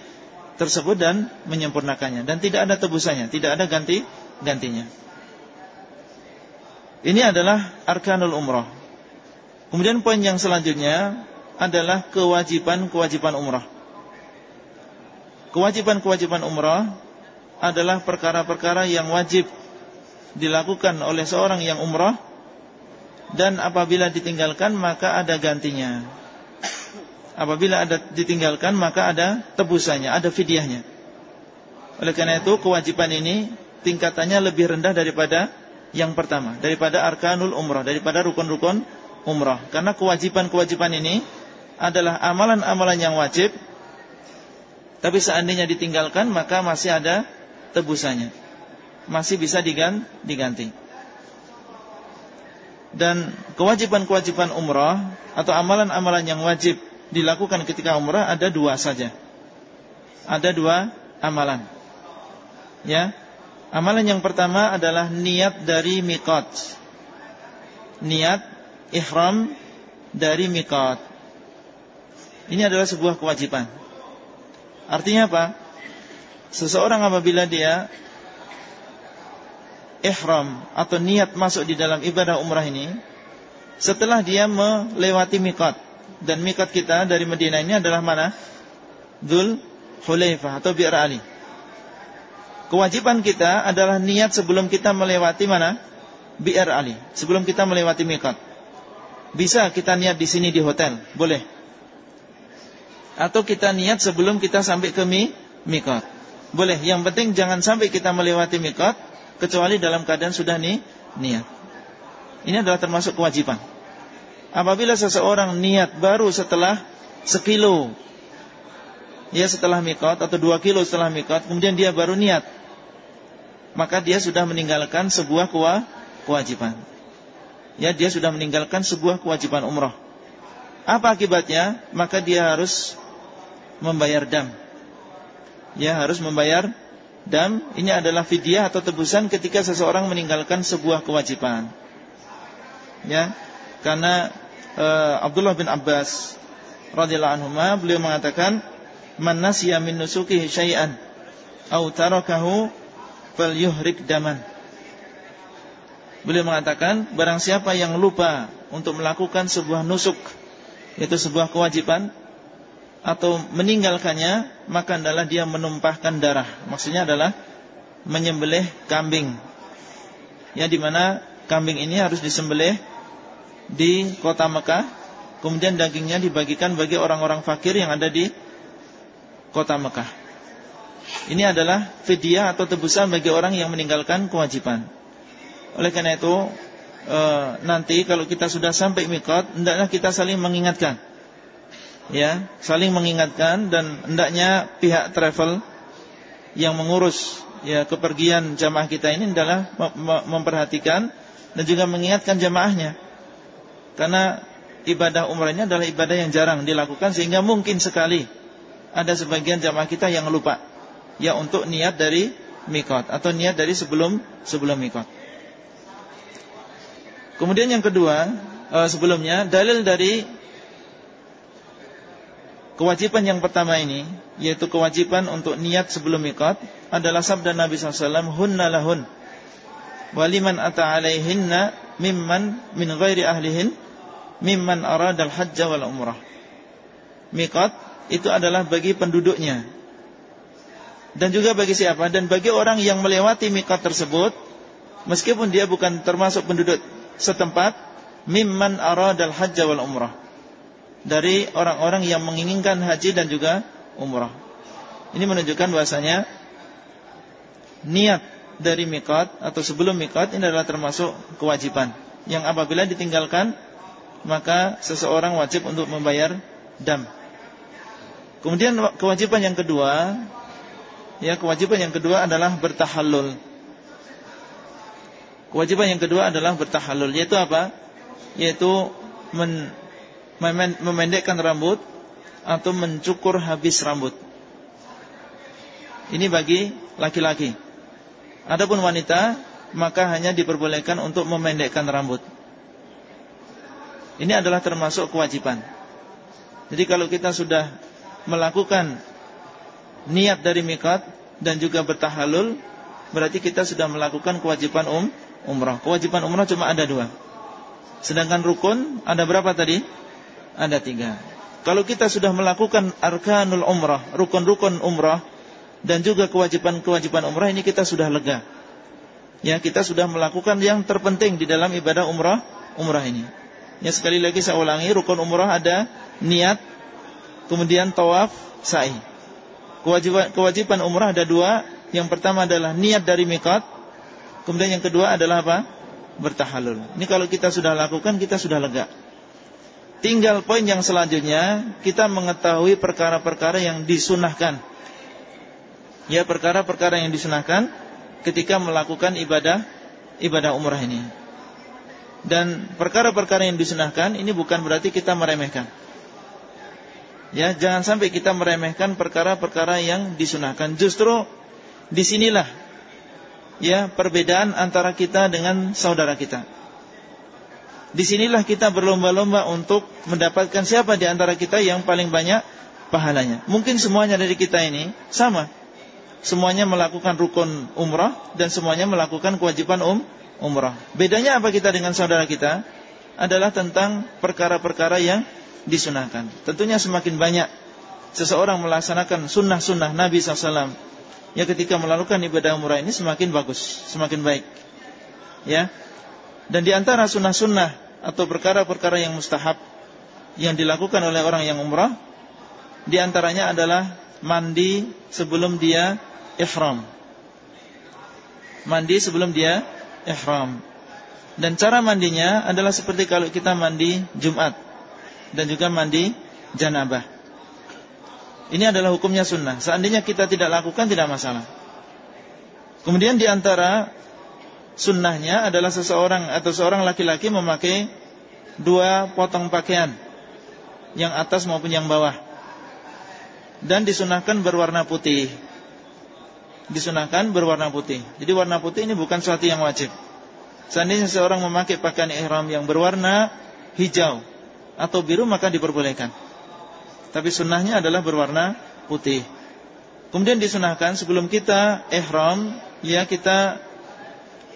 tersebut dan menyempurnakannya dan tidak ada tebusannya, tidak ada ganti gantinya. Ini adalah arkanul umrah. Kemudian poin yang selanjutnya adalah kewajiban-kewajiban umrah. Kewajiban-kewajiban umrah adalah perkara-perkara yang wajib dilakukan oleh seorang yang umrah dan apabila ditinggalkan maka ada gantinya. Apabila ada ditinggalkan maka ada tebusannya, ada fidyahnya. Oleh karena itu kewajiban ini tingkatannya lebih rendah daripada yang pertama, daripada arkanul umrah, daripada rukun-rukun umrah. Karena kewajiban-kewajiban ini adalah amalan-amalan yang wajib tapi seandainya ditinggalkan maka masih ada tebusannya. Masih bisa diganti dan kewajiban-kewajiban umrah atau amalan-amalan yang wajib dilakukan ketika umrah ada dua saja. Ada dua amalan. Ya. Amalan yang pertama adalah niat dari miqat. Niat ihram dari miqat. Ini adalah sebuah kewajiban. Artinya apa? Seseorang apabila dia ihram atau niat masuk di dalam ibadah umrah ini setelah dia melewati mikat dan mikat kita dari Madinah ini adalah mana? Dzul Hulaifah atau Bi'r Ali. Kewajiban kita adalah niat sebelum kita melewati mana? Bi'r Ali, sebelum kita melewati mikat. Bisa kita niat di sini di hotel, boleh. Atau kita niat sebelum kita sampai ke mi, mikat. Boleh, yang penting jangan sampai kita melewati mikat kecuali dalam keadaan sudah nih niat. Ini adalah termasuk kewajiban. Apabila seseorang niat baru setelah sekilo, ya setelah mikot atau dua kilo setelah mikot, kemudian dia baru niat, maka dia sudah meninggalkan sebuah kewajiban. Ya, dia sudah meninggalkan sebuah kewajiban umroh. Apa akibatnya? Maka dia harus membayar dam. Ya, harus membayar dan ini adalah fidyah atau tebusan ketika seseorang meninggalkan sebuah kewajiban. Ya, karena uh, Abdullah bin Abbas radhiyallahu anhu beliau mengatakan man nasiya min nusukihi syai'an aw tarakahu falyuhrik daman. Beliau mengatakan barang siapa yang lupa untuk melakukan sebuah nusuk yaitu sebuah kewajiban atau meninggalkannya maka adalah dia menumpahkan darah. Maksudnya adalah menyembelih kambing. Ya di mana kambing ini harus disembelih di kota Mekah, kemudian dagingnya dibagikan bagi orang-orang fakir yang ada di kota Mekah. Ini adalah fidyah atau tebusan bagi orang yang meninggalkan kewajiban. Oleh karena itu, e, nanti kalau kita sudah sampai mikot, hendaknya kita saling mengingatkan ya saling mengingatkan dan hendaknya pihak travel yang mengurus ya kepergian jamaah kita ini adalah memperhatikan dan juga mengingatkan jamaahnya Karena ibadah umrah ini adalah ibadah yang jarang dilakukan sehingga mungkin sekali ada sebagian jamaah kita yang lupa ya untuk niat dari mikot atau niat dari sebelum sebelum mikot. Kemudian yang kedua uh, sebelumnya dalil dari kewajiban yang pertama ini yaitu kewajiban untuk niat sebelum mikot adalah sabda Nabi SAW hunna lahun waliman ata alaihinna mimman min ghairi ahlihin mimman aradal hajja wal umrah. Mikot itu adalah bagi penduduknya. Dan juga bagi siapa? Dan bagi orang yang melewati mikot tersebut meskipun dia bukan termasuk penduduk setempat mimman aradal hajja wal umrah. Dari orang-orang yang menginginkan haji dan juga umrah. Ini menunjukkan bahasanya niat dari mikot atau sebelum mikot ini adalah termasuk kewajiban yang apabila ditinggalkan maka seseorang wajib untuk membayar dam. Kemudian kewajiban yang kedua, ya kewajiban yang kedua adalah bertahallul. Kewajiban yang kedua adalah bertahallul, yaitu apa? Yaitu men, memendekkan rambut atau mencukur habis rambut. Ini bagi laki-laki. Adapun wanita maka hanya diperbolehkan untuk memendekkan rambut. Ini adalah termasuk kewajiban. Jadi kalau kita sudah melakukan niat dari mikat dan juga bertahalul, berarti kita sudah melakukan kewajiban um, umrah. Kewajiban umrah cuma ada dua. Sedangkan rukun ada berapa tadi? Ada tiga. Kalau kita sudah melakukan arkanul umrah, rukun-rukun umrah, dan juga kewajiban-kewajiban umrah ini kita sudah lega. Ya, kita sudah melakukan yang terpenting di dalam ibadah umrah, umrah ini. Ya sekali lagi saya ulangi rukun umrah ada niat kemudian tawaf sa'i. Kewajiban kewajiban umrah ada dua. Yang pertama adalah niat dari mikat. Kemudian yang kedua adalah apa? Bertahalul. Ini kalau kita sudah lakukan kita sudah lega. Tinggal poin yang selanjutnya kita mengetahui perkara-perkara yang disunahkan. Ya perkara-perkara yang disunahkan ketika melakukan ibadah ibadah umrah ini. Dan perkara-perkara yang disunahkan ini bukan berarti kita meremehkan. Ya, jangan sampai kita meremehkan perkara-perkara yang disunahkan. Justru di sinilah ya perbedaan antara kita dengan saudara kita. Di sinilah kita berlomba-lomba untuk mendapatkan siapa di antara kita yang paling banyak pahalanya. Mungkin semuanya dari kita ini sama. Semuanya melakukan rukun umrah dan semuanya melakukan kewajiban um, umrah. Bedanya apa kita dengan saudara kita? Adalah tentang perkara-perkara yang disunahkan. Tentunya semakin banyak seseorang melaksanakan sunnah-sunnah Nabi SAW. Ya ketika melakukan ibadah umrah ini semakin bagus, semakin baik. Ya. Dan di antara sunnah-sunnah atau perkara-perkara yang mustahab yang dilakukan oleh orang yang umrah, di antaranya adalah mandi sebelum dia ihram. Mandi sebelum dia ihram. Dan cara mandinya adalah seperti kalau kita mandi Jumat dan juga mandi janabah. Ini adalah hukumnya sunnah. Seandainya kita tidak lakukan tidak masalah. Kemudian di antara sunnahnya adalah seseorang atau seorang laki-laki memakai dua potong pakaian, yang atas maupun yang bawah, dan disunahkan berwarna putih disunahkan berwarna putih. Jadi warna putih ini bukan sesuatu yang wajib. Seandainya seorang memakai pakaian ihram yang berwarna hijau atau biru maka diperbolehkan. Tapi sunnahnya adalah berwarna putih. Kemudian disunahkan sebelum kita ihram ya kita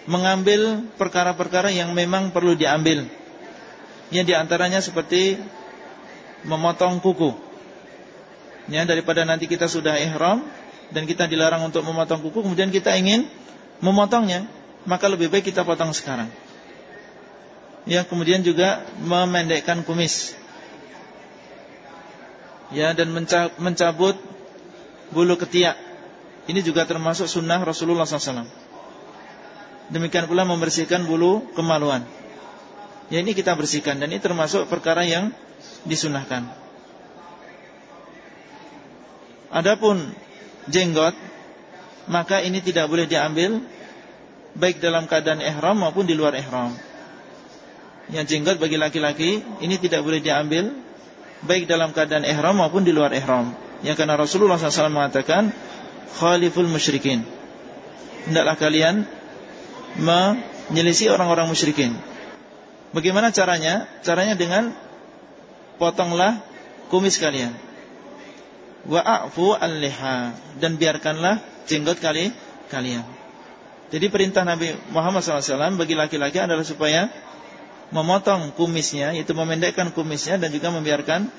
mengambil perkara-perkara yang memang perlu diambil. Yang di antaranya seperti memotong kuku. Ya daripada nanti kita sudah ihram dan kita dilarang untuk memotong kuku kemudian kita ingin memotongnya maka lebih baik kita potong sekarang ya kemudian juga memendekkan kumis ya dan mencabut bulu ketiak ini juga termasuk sunnah Rasulullah SAW demikian pula membersihkan bulu kemaluan ya ini kita bersihkan dan ini termasuk perkara yang disunahkan Adapun jenggot maka ini tidak boleh diambil baik dalam keadaan ihram maupun di luar ihram. yang jenggot bagi laki-laki ini tidak boleh diambil baik dalam keadaan ihram maupun di luar ihram. Ya karena Rasulullah SAW mengatakan khaliful musyrikin. Hendaklah kalian menyelisih orang-orang musyrikin. Bagaimana caranya? Caranya dengan potonglah kumis kalian. Wa'afu al-liha dan biarkanlah jenggot kali kalian. Jadi perintah Nabi Muhammad SAW bagi laki-laki adalah supaya memotong kumisnya, yaitu memendekkan kumisnya dan juga membiarkan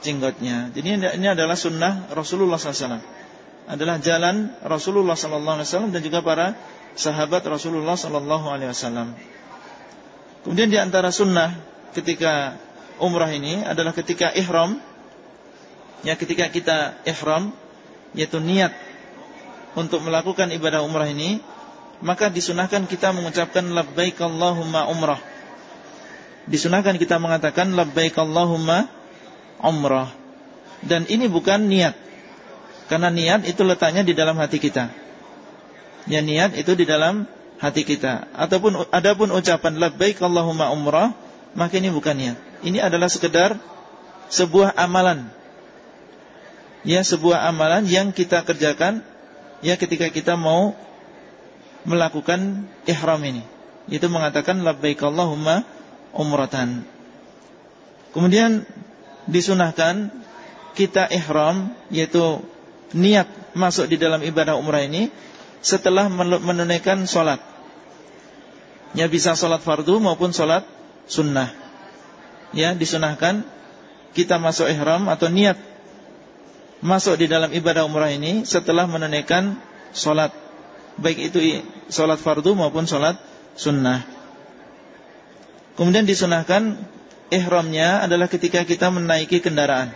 jenggotnya. Jadi ini adalah sunnah Rasulullah SAW. Adalah jalan Rasulullah SAW dan juga para sahabat Rasulullah SAW. Kemudian di antara sunnah ketika umrah ini adalah ketika ihram, ya ketika kita ihram, yaitu niat untuk melakukan ibadah umrah ini, maka disunahkan kita mengucapkan labbaik Allahumma umrah disunahkan kita mengatakan labbaik Allahumma umrah. Dan ini bukan niat. Karena niat itu letaknya di dalam hati kita. Ya niat itu di dalam hati kita. Ataupun adapun ucapan labbaik Allahumma umrah, maka ini bukan niat. Ini adalah sekedar sebuah amalan. Ya sebuah amalan yang kita kerjakan ya ketika kita mau melakukan ihram ini. Itu mengatakan labbaik Allahumma umratan. Kemudian disunahkan kita ihram yaitu niat masuk di dalam ibadah umrah ini setelah menunaikan solat. Ya bisa solat fardu maupun solat sunnah. Ya disunahkan kita masuk ihram atau niat masuk di dalam ibadah umrah ini setelah menunaikan solat. Baik itu solat fardu maupun solat sunnah. Kemudian disunahkan ihramnya adalah ketika kita menaiki kendaraan.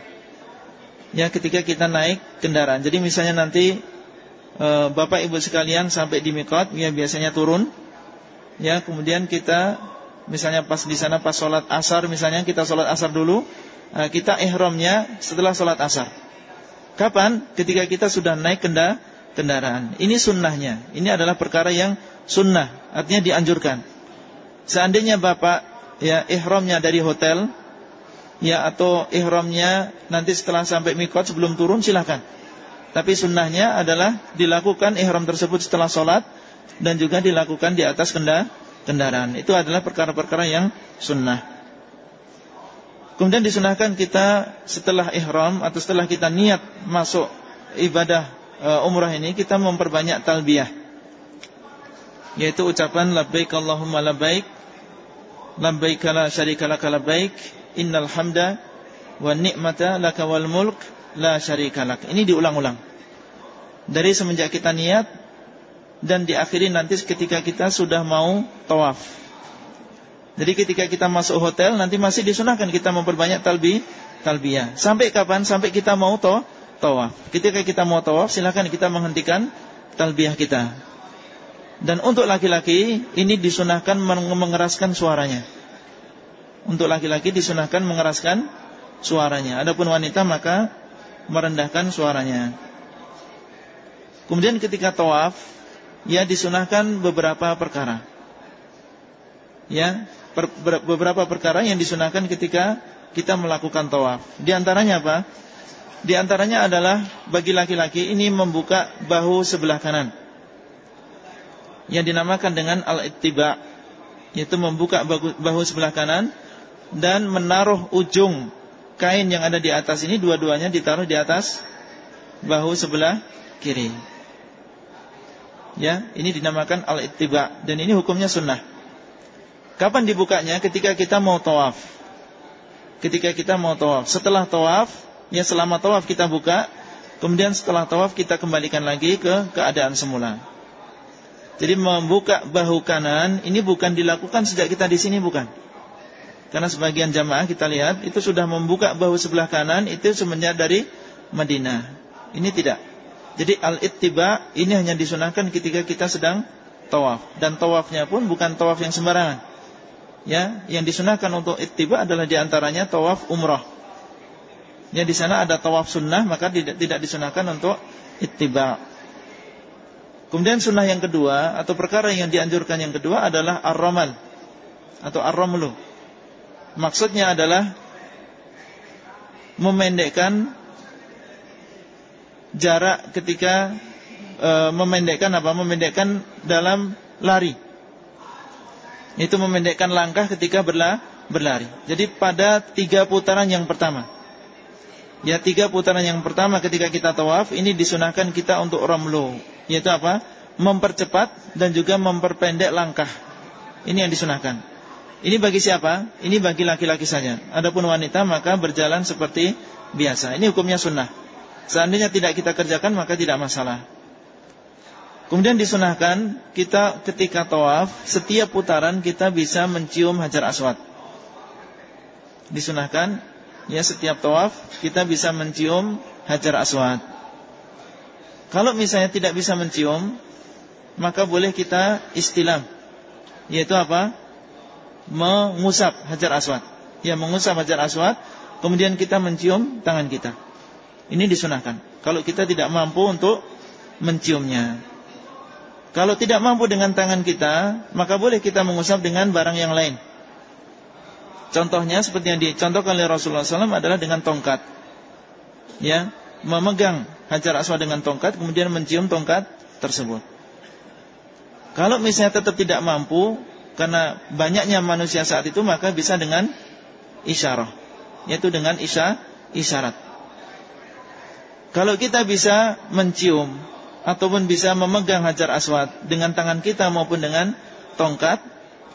Ya, ketika kita naik kendaraan. Jadi misalnya nanti Bapak Ibu sekalian sampai di mikot, ya biasanya turun. Ya, kemudian kita misalnya pas di sana pas sholat asar, misalnya kita sholat asar dulu, e, kita ihramnya setelah sholat asar. Kapan? Ketika kita sudah naik kenda, kendaraan. Ini sunnahnya. Ini adalah perkara yang sunnah, artinya dianjurkan. Seandainya Bapak ya ihramnya dari hotel ya atau ihramnya nanti setelah sampai mikot sebelum turun silahkan. Tapi sunnahnya adalah dilakukan ihram tersebut setelah sholat dan juga dilakukan di atas kendaraan. Itu adalah perkara-perkara yang sunnah. Kemudian disunahkan kita setelah ihram atau setelah kita niat masuk ibadah e, umrah ini kita memperbanyak talbiyah. Yaitu ucapan labbaik Allahumma labbaik labbaik la syarika laka labbaik innal hamda wa ni'mata laka wal mulk la syarika lak. Ini diulang-ulang. Dari semenjak kita niat dan diakhiri nanti ketika kita sudah mau tawaf. Jadi ketika kita masuk hotel nanti masih disunahkan kita memperbanyak talbi talbiyah. Sampai kapan? Sampai kita mau to tawaf. Ketika kita mau tawaf silakan kita menghentikan talbiyah kita. Dan untuk laki-laki ini disunahkan mengeraskan suaranya. Untuk laki-laki disunahkan mengeraskan suaranya. Adapun wanita maka merendahkan suaranya. Kemudian ketika tawaf, ya disunahkan beberapa perkara. Ya, per, beberapa perkara yang disunahkan ketika kita melakukan tawaf. Di antaranya apa? Di antaranya adalah bagi laki-laki ini membuka bahu sebelah kanan yang dinamakan dengan al-ittiba yaitu membuka bahu sebelah kanan dan menaruh ujung kain yang ada di atas ini dua-duanya ditaruh di atas bahu sebelah kiri. Ya, ini dinamakan al-ittiba dan ini hukumnya sunnah. Kapan dibukanya? Ketika kita mau tawaf. Ketika kita mau tawaf. Setelah tawaf, ya selama tawaf kita buka, kemudian setelah tawaf kita kembalikan lagi ke keadaan semula. Jadi membuka bahu kanan ini bukan dilakukan sejak kita di sini bukan. Karena sebagian jamaah kita lihat itu sudah membuka bahu sebelah kanan itu semenjak dari Madinah. Ini tidak. Jadi al-ittiba ini hanya disunahkan ketika kita sedang tawaf dan tawafnya pun bukan tawaf yang sembarangan. Ya, yang disunahkan untuk ittiba adalah di antaranya tawaf umrah. Ya di sana ada tawaf sunnah maka tidak tidak disunahkan untuk ittiba. Kemudian sunnah yang kedua atau perkara yang dianjurkan yang kedua adalah ar-ramal atau ar-ramlu. Maksudnya adalah memendekkan jarak ketika e, memendekkan apa? Memendekkan dalam lari. Itu memendekkan langkah ketika berla, berlari. Jadi pada tiga putaran yang pertama. Ya tiga putaran yang pertama ketika kita tawaf ini disunahkan kita untuk romlo, yaitu apa? Mempercepat dan juga memperpendek langkah. Ini yang disunahkan. Ini bagi siapa? Ini bagi laki-laki saja. Adapun wanita maka berjalan seperti biasa. Ini hukumnya sunnah. Seandainya tidak kita kerjakan maka tidak masalah. Kemudian disunahkan kita ketika tawaf setiap putaran kita bisa mencium hajar aswad. Disunahkan ya setiap tawaf kita bisa mencium hajar aswad. Kalau misalnya tidak bisa mencium maka boleh kita istilam yaitu apa? Mengusap hajar aswad. Ya mengusap hajar aswad kemudian kita mencium tangan kita. Ini disunahkan. Kalau kita tidak mampu untuk menciumnya. Kalau tidak mampu dengan tangan kita, maka boleh kita mengusap dengan barang yang lain. Contohnya seperti yang dicontohkan oleh Rasulullah SAW adalah dengan tongkat. Ya, memegang hajar aswad dengan tongkat, kemudian mencium tongkat tersebut. Kalau misalnya tetap tidak mampu, karena banyaknya manusia saat itu, maka bisa dengan isyarah. Yaitu dengan isya, isyarat. Kalau kita bisa mencium ataupun bisa memegang hajar aswad dengan tangan kita maupun dengan tongkat,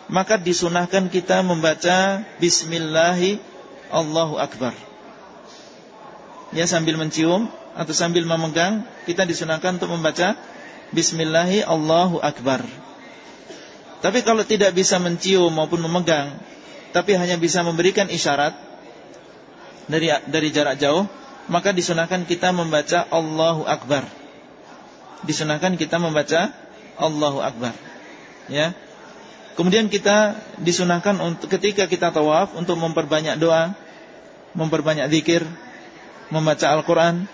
maka disunahkan kita membaca Bismillahi Allahu Akbar. Ya sambil mencium atau sambil memegang, kita disunahkan untuk membaca Bismillahi Allahu Akbar. Tapi kalau tidak bisa mencium maupun memegang, tapi hanya bisa memberikan isyarat dari dari jarak jauh, maka disunahkan kita membaca Allahu Akbar. Disunahkan kita membaca Allahu Akbar. Ya. Kemudian kita disunahkan untuk ketika kita tawaf untuk memperbanyak doa, memperbanyak zikir, membaca Al-Qur'an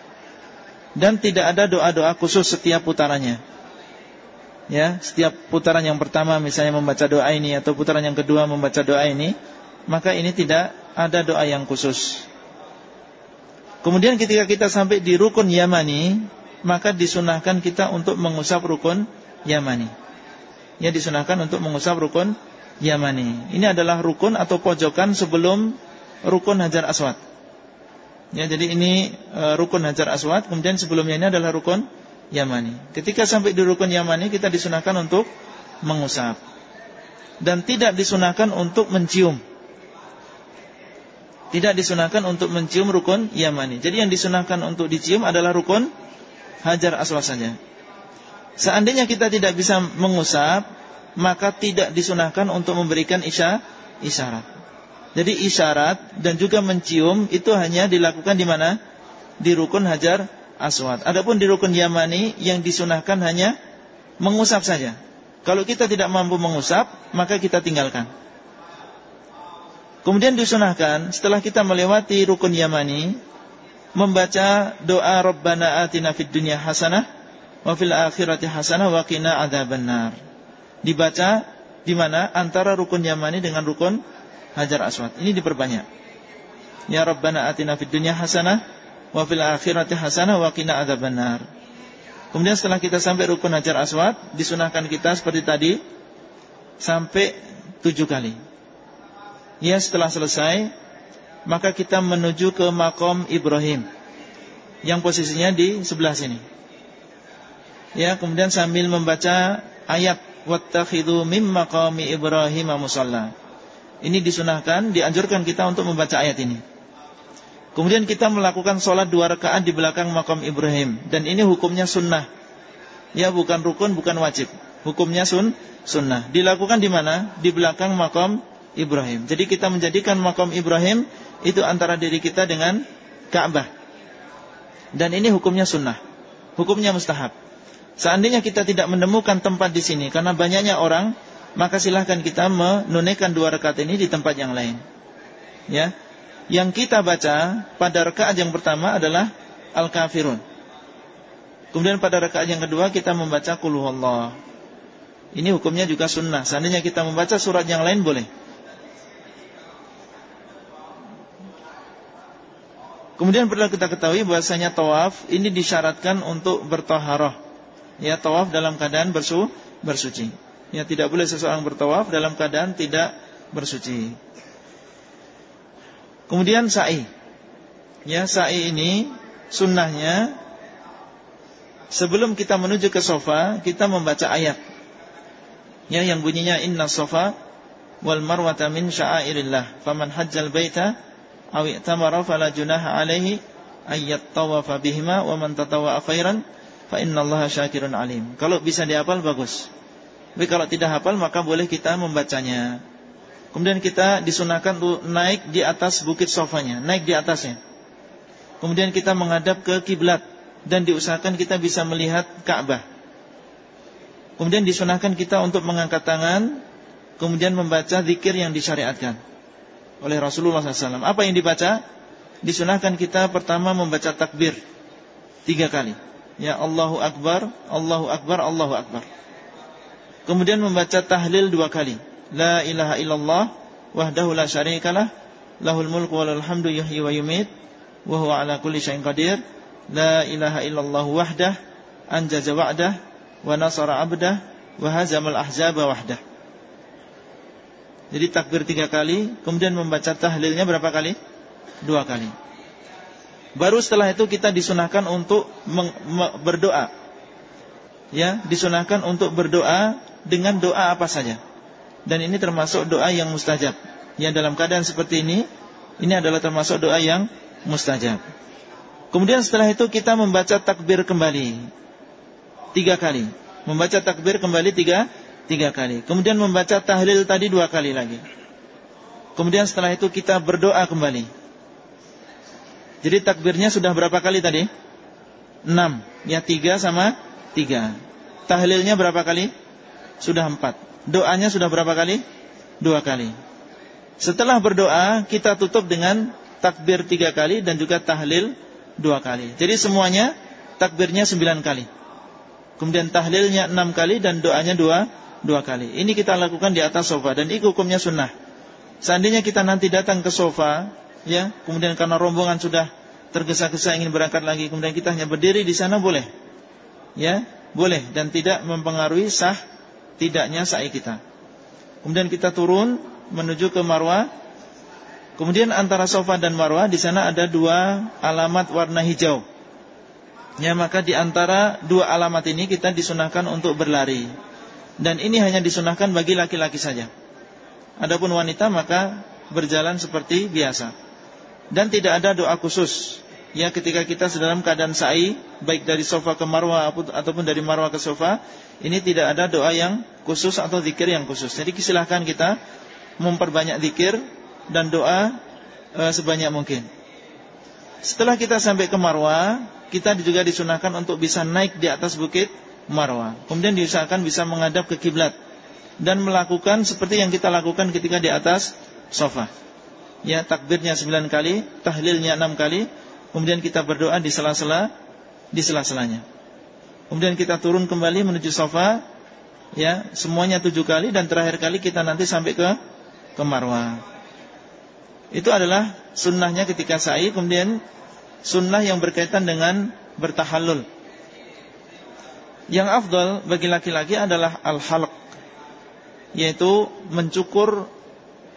dan tidak ada doa-doa khusus setiap putarannya. Ya, setiap putaran yang pertama misalnya membaca doa ini atau putaran yang kedua membaca doa ini, maka ini tidak ada doa yang khusus. Kemudian ketika kita sampai di rukun Yamani, maka disunahkan kita untuk mengusap rukun Yamani. Ya disunahkan untuk mengusap rukun Yamani. Ini adalah rukun atau pojokan sebelum rukun Hajar Aswad. Ya, jadi ini e, rukun Hajar Aswad, kemudian sebelumnya ini adalah rukun Yamani. Ketika sampai di rukun Yamani, kita disunahkan untuk mengusap. Dan tidak disunahkan untuk mencium. Tidak disunahkan untuk mencium rukun Yamani. Jadi yang disunahkan untuk dicium adalah rukun Hajar Aswad saja. Seandainya kita tidak bisa mengusap, maka tidak disunahkan untuk memberikan isya, isyarat. Jadi isyarat dan juga mencium itu hanya dilakukan di mana? Di rukun Hajar Aswad. Adapun di rukun Yamani yang disunahkan hanya mengusap saja. Kalau kita tidak mampu mengusap, maka kita tinggalkan. Kemudian disunahkan setelah kita melewati rukun Yamani membaca doa Rabbana atina fid dunya hasanah wa fil akhirati hasanah wa qina adzabannar. Dibaca di mana antara rukun Yamani dengan rukun Hajar Aswad. Ini diperbanyak. Ya Rabbana atina fid dunya hasanah wa fil akhirati hasanah wa qina adzabannar. Kemudian setelah kita sampai rukun Hajar Aswad, disunahkan kita seperti tadi sampai tujuh kali. Ya setelah selesai Maka kita menuju ke makom Ibrahim Yang posisinya di sebelah sini Ya kemudian sambil membaca Ayat Wattakhidhu mim maqami Ibrahim musalla Ini disunahkan Dianjurkan kita untuk membaca ayat ini Kemudian kita melakukan sholat dua rakaat di belakang makam Ibrahim Dan ini hukumnya sunnah Ya bukan rukun, bukan wajib Hukumnya sun, sunnah Dilakukan di mana? Di belakang makam Ibrahim. Jadi kita menjadikan makam Ibrahim itu antara diri kita dengan Ka'bah. Dan ini hukumnya sunnah. Hukumnya mustahab. Seandainya kita tidak menemukan tempat di sini karena banyaknya orang, maka silahkan kita menunaikan dua rakaat ini di tempat yang lain. Ya. Yang kita baca pada rakaat yang pertama adalah Al-Kafirun. Kemudian pada rakaat yang kedua kita membaca Qul Allah. Ini hukumnya juga sunnah. Seandainya kita membaca surat yang lain boleh. Kemudian perlu kita ketahui bahwasanya tawaf ini disyaratkan untuk bertaharah. Ya, tawaf dalam keadaan bersu bersuci. Ya, tidak boleh seseorang bertawaf dalam keadaan tidak bersuci. Kemudian sa'i. Ya, sa'i ini sunnahnya sebelum kita menuju ke sofa, kita membaca ayat. Ya, yang bunyinya inna sofa wal marwata min sya'airillah. Faman hajjal baita aw i'tamara fala junaha alaihi ayyat tawafa bihima wa man tatawwa khairan fa innallaha syakirun alim. Kalau bisa dihafal bagus. Tapi kalau tidak hafal maka boleh kita membacanya. Kemudian kita disunahkan untuk naik di atas bukit sofanya, naik di atasnya. Kemudian kita menghadap ke kiblat dan diusahakan kita bisa melihat Ka'bah. Kemudian disunahkan kita untuk mengangkat tangan, kemudian membaca zikir yang disyariatkan oleh Rasulullah SAW. Apa yang dibaca? Disunahkan kita pertama membaca takbir tiga kali. Ya Allahu Akbar, Allahu Akbar, Allahu Akbar. Kemudian membaca tahlil dua kali. La ilaha illallah wahdahu la syarikalah lahul mulku wa hamdu yuhyi wa yumit wa huwa ala kulli syai'in qadir. La ilaha illallah wahdah anjaza wa'dah wa nasara abdah wa hazamal ahzaba wahdah. Jadi takbir tiga kali Kemudian membaca tahlilnya berapa kali? Dua kali. Baru setelah itu kita disunahkan untuk berdoa. Ya, disunahkan untuk berdoa Dengan doa apa saja dan ini termasuk doa yang mustajab. Yang dalam keadaan seperti ini, ini adalah termasuk doa yang mustajab. Kemudian setelah itu kita membaca takbir kembali tiga kali. Membaca takbir kembali tiga, tiga kali. Kemudian membaca tahlil tadi dua kali lagi. Kemudian setelah itu kita berdoa kembali. Jadi takbirnya sudah berapa kali tadi? Enam. Ya tiga sama tiga. Tahlilnya berapa kali? Sudah empat. Doanya sudah berapa kali? Dua kali. Setelah berdoa, kita tutup dengan takbir tiga kali dan juga tahlil dua kali. Jadi semuanya takbirnya sembilan kali. Kemudian tahlilnya enam kali dan doanya dua, dua kali. Ini kita lakukan di atas sofa dan ini hukumnya sunnah. Seandainya kita nanti datang ke sofa, ya, kemudian karena rombongan sudah tergesa-gesa ingin berangkat lagi, kemudian kita hanya berdiri di sana boleh, ya, boleh dan tidak mempengaruhi sah tidaknya sa'i kita. Kemudian kita turun menuju ke Marwah. Kemudian antara Sofa dan Marwah di sana ada dua alamat warna hijau. Ya maka di antara dua alamat ini kita disunahkan untuk berlari. Dan ini hanya disunahkan bagi laki-laki saja. Adapun wanita maka berjalan seperti biasa. Dan tidak ada doa khusus ya ketika kita dalam keadaan sa'i baik dari sofa ke marwah ataupun dari marwah ke sofa ini tidak ada doa yang khusus atau zikir yang khusus. Jadi silahkan kita memperbanyak zikir dan doa e, sebanyak mungkin. Setelah kita sampai ke marwah kita juga disunahkan untuk bisa naik di atas bukit marwah. Kemudian diusahakan bisa menghadap ke kiblat dan melakukan seperti yang kita lakukan ketika di atas sofa. Ya takbirnya 9 kali tahlilnya 6 kali Kemudian kita berdoa di sela-sela di sela-selanya. Kemudian kita turun kembali menuju sofa, ya semuanya tujuh kali dan terakhir kali kita nanti sampai ke ke Marwah. Itu adalah sunnahnya ketika sa'i. Kemudian sunnah yang berkaitan dengan bertahallul. Yang afdal bagi laki-laki adalah al-halq, yaitu mencukur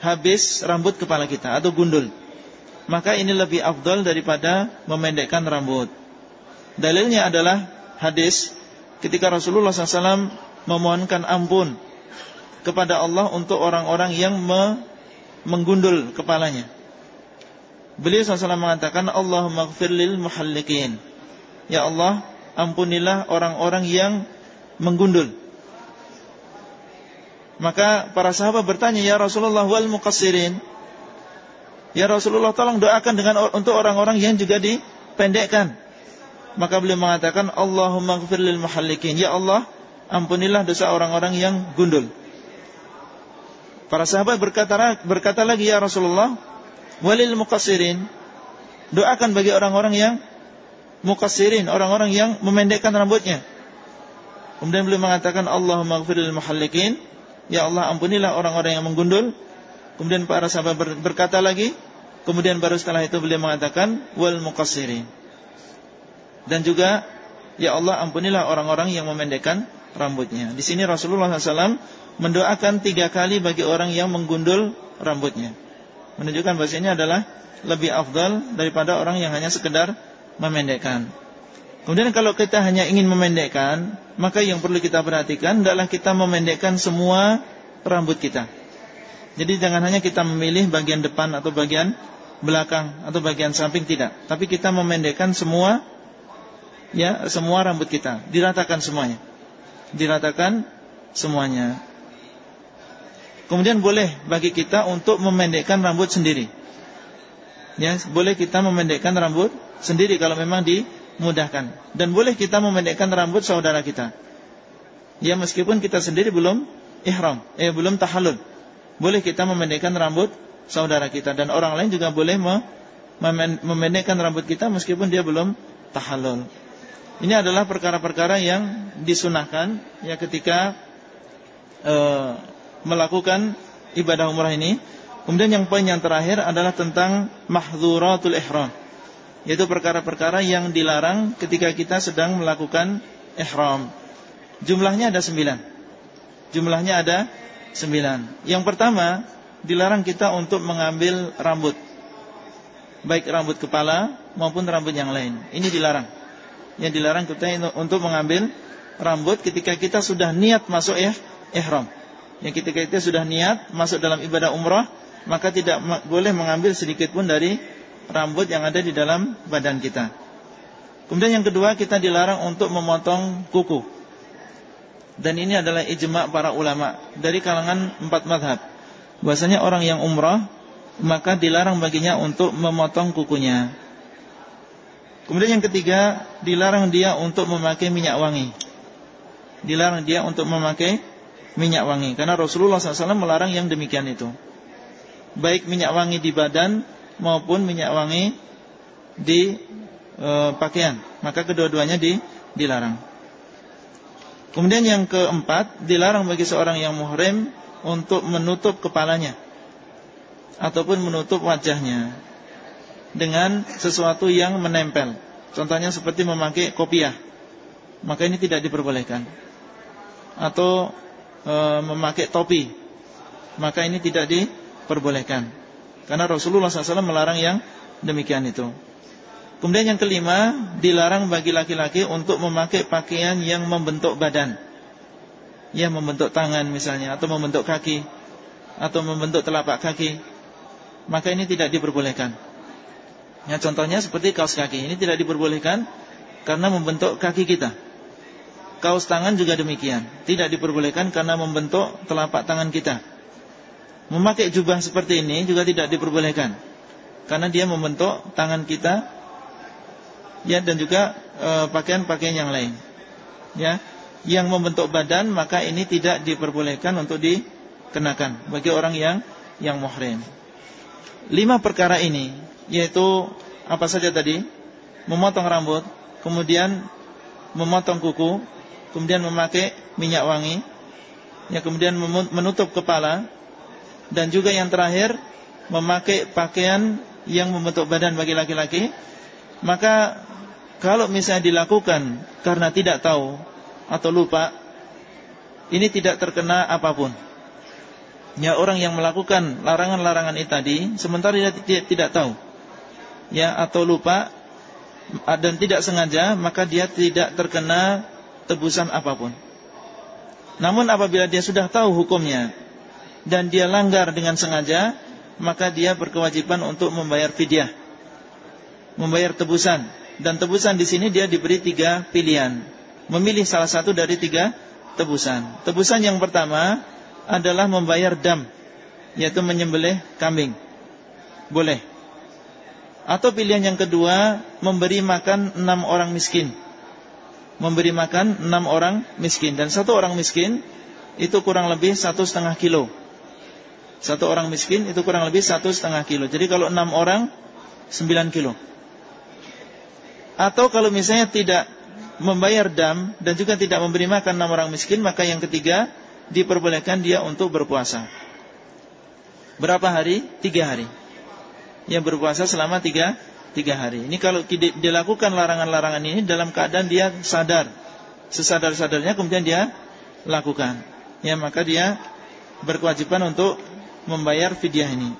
habis rambut kepala kita atau gundul maka ini lebih afdol daripada memendekkan rambut. Dalilnya adalah hadis ketika Rasulullah SAW memohonkan ampun kepada Allah untuk orang-orang yang me menggundul kepalanya. Beliau SAW mengatakan Allahumma gfirlil muhallikin. Ya Allah, ampunilah orang-orang yang menggundul. Maka para sahabat bertanya, Ya Rasulullah wal muqassirin. Ya Rasulullah tolong doakan dengan untuk orang-orang yang juga dipendekkan. Maka beliau mengatakan Allahumma gfir lil muhallikin. Ya Allah, ampunilah dosa orang-orang yang gundul. Para sahabat berkata, berkata lagi ya Rasulullah, walil muqassirin. Doakan bagi orang-orang yang muqassirin, orang-orang yang memendekkan rambutnya. Kemudian beliau mengatakan Allahumma gfir lil muhallikin. Ya Allah, ampunilah orang-orang yang menggundul. Kemudian para sahabat berkata lagi, Kemudian baru setelah itu beliau mengatakan wal muqassirin. Dan juga ya Allah ampunilah orang-orang yang memendekkan rambutnya. Di sini Rasulullah SAW mendoakan tiga kali bagi orang yang menggundul rambutnya. Menunjukkan ini adalah lebih afdal daripada orang yang hanya sekedar memendekkan. Kemudian kalau kita hanya ingin memendekkan, maka yang perlu kita perhatikan adalah kita memendekkan semua rambut kita. Jadi jangan hanya kita memilih bagian depan atau bagian belakang atau bagian samping tidak, tapi kita memendekkan semua ya semua rambut kita, diratakan semuanya. Diratakan semuanya. Kemudian boleh bagi kita untuk memendekkan rambut sendiri. Ya, boleh kita memendekkan rambut sendiri kalau memang dimudahkan. Dan boleh kita memendekkan rambut saudara kita. Ya, meskipun kita sendiri belum ihram, eh belum tahallul. Boleh kita memendekkan rambut saudara kita dan orang lain juga boleh memendekkan rambut kita meskipun dia belum tahallul. Ini adalah perkara-perkara yang disunahkan ya ketika e, melakukan ibadah umrah ini. Kemudian yang poin yang terakhir adalah tentang mahdzuratul ihram. Yaitu perkara-perkara yang dilarang ketika kita sedang melakukan ihram. Jumlahnya ada sembilan. Jumlahnya ada sembilan. Yang pertama dilarang kita untuk mengambil rambut. Baik rambut kepala maupun rambut yang lain. Ini dilarang. Yang dilarang kita untuk mengambil rambut ketika kita sudah niat masuk ya ihram. Yang ketika kita sudah niat masuk dalam ibadah umrah Maka tidak boleh mengambil sedikit pun dari rambut yang ada di dalam badan kita. Kemudian yang kedua kita dilarang untuk memotong kuku. Dan ini adalah ijma' para ulama Dari kalangan empat madhab bahwasanya orang yang umrah maka dilarang baginya untuk memotong kukunya. Kemudian yang ketiga, dilarang dia untuk memakai minyak wangi. Dilarang dia untuk memakai minyak wangi karena Rasulullah SAW melarang yang demikian itu. Baik minyak wangi di badan maupun minyak wangi di e, pakaian, maka kedua-duanya di, dilarang. Kemudian yang keempat, dilarang bagi seorang yang muhrim untuk menutup kepalanya ataupun menutup wajahnya dengan sesuatu yang menempel. Contohnya seperti memakai kopiah. Maka ini tidak diperbolehkan. Atau e, memakai topi. Maka ini tidak diperbolehkan. Karena Rasulullah SAW melarang yang demikian itu. Kemudian yang kelima, dilarang bagi laki-laki untuk memakai pakaian yang membentuk badan ya membentuk tangan misalnya atau membentuk kaki atau membentuk telapak kaki maka ini tidak diperbolehkan. Ya contohnya seperti kaos kaki. Ini tidak diperbolehkan karena membentuk kaki kita. Kaos tangan juga demikian. Tidak diperbolehkan karena membentuk telapak tangan kita. Memakai jubah seperti ini juga tidak diperbolehkan karena dia membentuk tangan kita ya dan juga eh, pakaian-pakaian e, yang lain ya yang membentuk badan maka ini tidak diperbolehkan untuk dikenakan bagi orang yang yang muhrim. Lima perkara ini yaitu apa saja tadi? Memotong rambut, kemudian memotong kuku, kemudian memakai minyak wangi, ya kemudian menutup kepala dan juga yang terakhir memakai pakaian yang membentuk badan bagi laki-laki. Maka kalau misalnya dilakukan karena tidak tahu atau lupa ini tidak terkena apa pun. Ya orang yang melakukan larangan-larangan itu tadi sementara dia tidak, tahu. Ya atau lupa dan tidak sengaja maka dia tidak terkena tebusan apa pun. Namun apabila dia sudah tahu hukumnya dan dia langgar dengan sengaja, maka dia berkewajiban untuk membayar fidyah. Membayar tebusan dan tebusan di sini dia diberi tiga pilihan memilih salah satu dari tiga tebusan. Tebusan yang pertama adalah membayar dam, yaitu menyembelih kambing. Boleh. Atau pilihan yang kedua, memberi makan enam orang miskin. Memberi makan enam orang miskin. Dan satu orang miskin, itu kurang lebih satu setengah kilo. Satu orang miskin, itu kurang lebih satu setengah kilo. Jadi kalau enam orang, sembilan kilo. Atau kalau misalnya tidak membayar dam dan juga tidak memberi makan enam orang miskin, maka yang ketiga diperbolehkan dia untuk berpuasa. Berapa hari? Tiga hari. yang berpuasa selama tiga, tiga hari. Ini kalau dilakukan larangan-larangan ini dalam keadaan dia sadar, sesadar-sadarnya kemudian dia lakukan. Ya maka dia berkewajiban untuk membayar fidyah ini.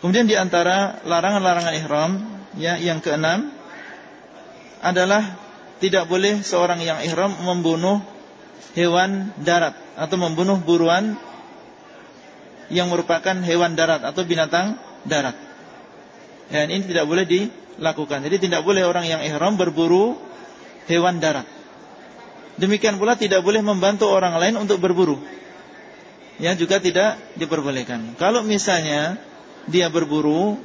Kemudian di antara larangan-larangan ihram ya yang keenam adalah tidak boleh seorang yang ihram membunuh hewan darat atau membunuh buruan yang merupakan hewan darat atau binatang darat. Ya, ini tidak boleh dilakukan. Jadi tidak boleh orang yang ihram berburu hewan darat. Demikian pula tidak boleh membantu orang lain untuk berburu. Ya, juga tidak diperbolehkan. Kalau misalnya dia berburu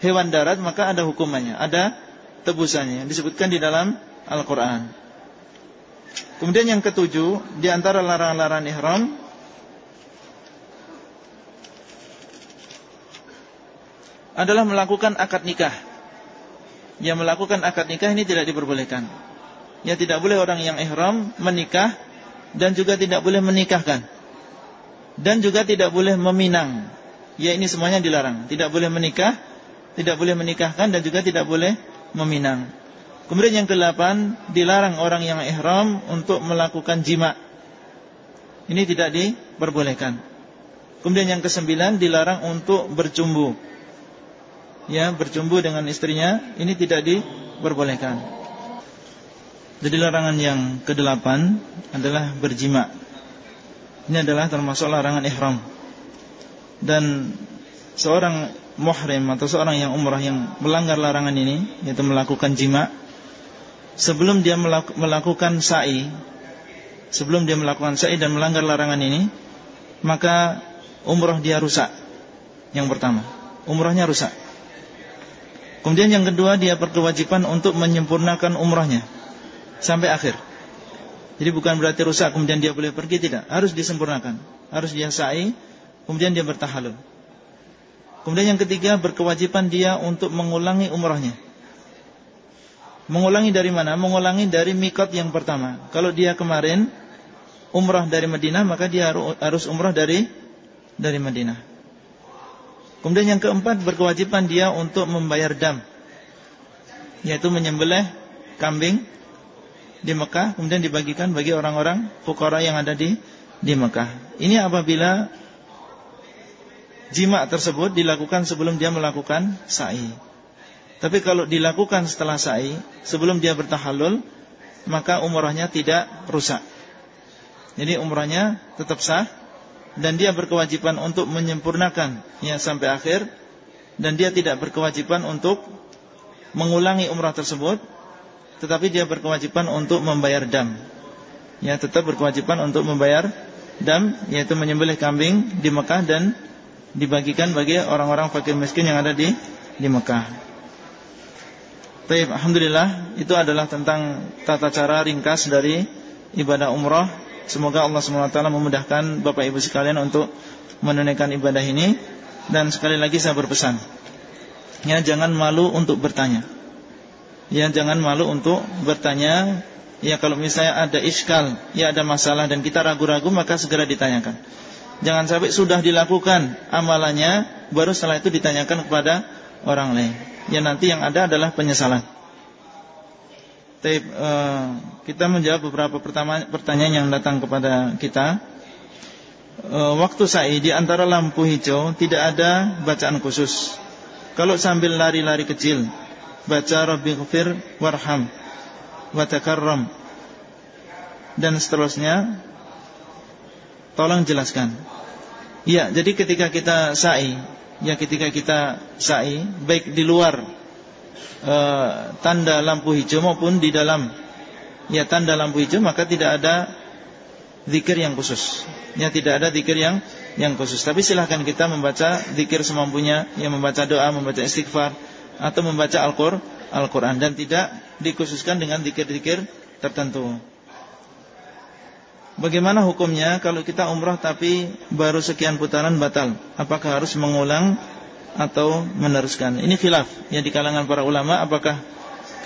hewan darat, maka ada hukumannya, ada tebusannya disebutkan di dalam Al-Qur'an. Kemudian yang ketujuh, di antara larangan-larangan ihram adalah melakukan akad nikah. Yang melakukan akad nikah ini tidak diperbolehkan. Ya tidak boleh orang yang ihram menikah dan juga tidak boleh menikahkan. Dan juga tidak boleh meminang. Ya ini semuanya dilarang. Tidak boleh menikah, tidak boleh menikahkan dan juga tidak boleh meminang. Kemudian yang kedelapan, dilarang orang yang ihram untuk melakukan jima. Ini tidak diperbolehkan. Kemudian yang kesembilan, dilarang untuk bercumbu ya bercumbu dengan istrinya ini tidak diperbolehkan. Jadi larangan yang kedelapan adalah berjima. Ini adalah termasuk larangan ihram. Dan seorang muhrim atau seorang yang umrah yang melanggar larangan ini yaitu melakukan jima sebelum dia melakukan sa'i sebelum dia melakukan sa'i dan melanggar larangan ini maka umrah dia rusak. Yang pertama, umrahnya rusak. Kemudian yang kedua dia berkewajiban untuk menyempurnakan umrahnya sampai akhir. Jadi bukan berarti rusak kemudian dia boleh pergi tidak, harus disempurnakan. Harus dia sa'i, kemudian dia bertahalul. Kemudian yang ketiga berkewajiban dia untuk mengulangi umrahnya. Mengulangi dari mana? Mengulangi dari mikot yang pertama. Kalau dia kemarin umrah dari Madinah, maka dia harus umrah dari dari Madinah. Kemudian yang keempat berkewajiban dia untuk membayar dam Yaitu menyembelih kambing di Mekah Kemudian dibagikan bagi orang-orang fukara yang ada di di Mekah Ini apabila jima tersebut dilakukan sebelum dia melakukan sa'i. Tapi kalau dilakukan setelah sa'i Sebelum dia bertahalul Maka umrahnya tidak rusak. Jadi umrahnya tetap sah dan dia berkewajiban untuk menyempurnakan ya sampai akhir dan dia tidak berkewajiban untuk mengulangi umrah tersebut tetapi dia berkewajiban untuk membayar dam. Ya tetap berkewajiban untuk membayar dam yaitu menyembelih kambing di Mekah dan dibagikan bagi orang-orang fakir miskin yang ada di di Mekah. Baik, alhamdulillah itu adalah tentang tata cara ringkas dari ibadah umrah. Semoga Allah SWT memudahkan Bapak Ibu sekalian untuk menunaikan ibadah ini. Dan sekali lagi saya berpesan Ya jangan malu untuk bertanya. Ya jangan malu untuk bertanya. Ya kalau misalnya ada iskal Ya ada masalah dan kita ragu-ragu Maka segera ditanyakan Jangan sampai sudah dilakukan amalannya Baru setelah itu ditanyakan kepada orang lain Ya nanti yang ada adalah penyesalan Taib, uh, kita menjawab beberapa pertanyaan yang datang kepada kita. Uh, waktu sa'i di antara lampu hijau tidak ada bacaan khusus. Kalau sambil lari-lari kecil, baca Rabbi Ghafir warham wa takarram dan seterusnya. Tolong jelaskan. Ya, jadi ketika kita sa'i, ya ketika kita sa'i baik di luar e, tanda lampu hijau maupun di dalam ya tanda lampu hijau maka tidak ada zikir yang khusus. Ya tidak ada zikir yang yang khusus. Tapi silahkan kita membaca zikir semampunya, yang membaca doa, membaca istighfar atau membaca Al-Qur'an Al dan tidak dikhususkan dengan zikir-zikir tertentu. Bagaimana hukumnya kalau kita umrah tapi baru sekian putaran batal? Apakah harus mengulang atau meneruskan. Ini khilaf yang di kalangan para ulama apakah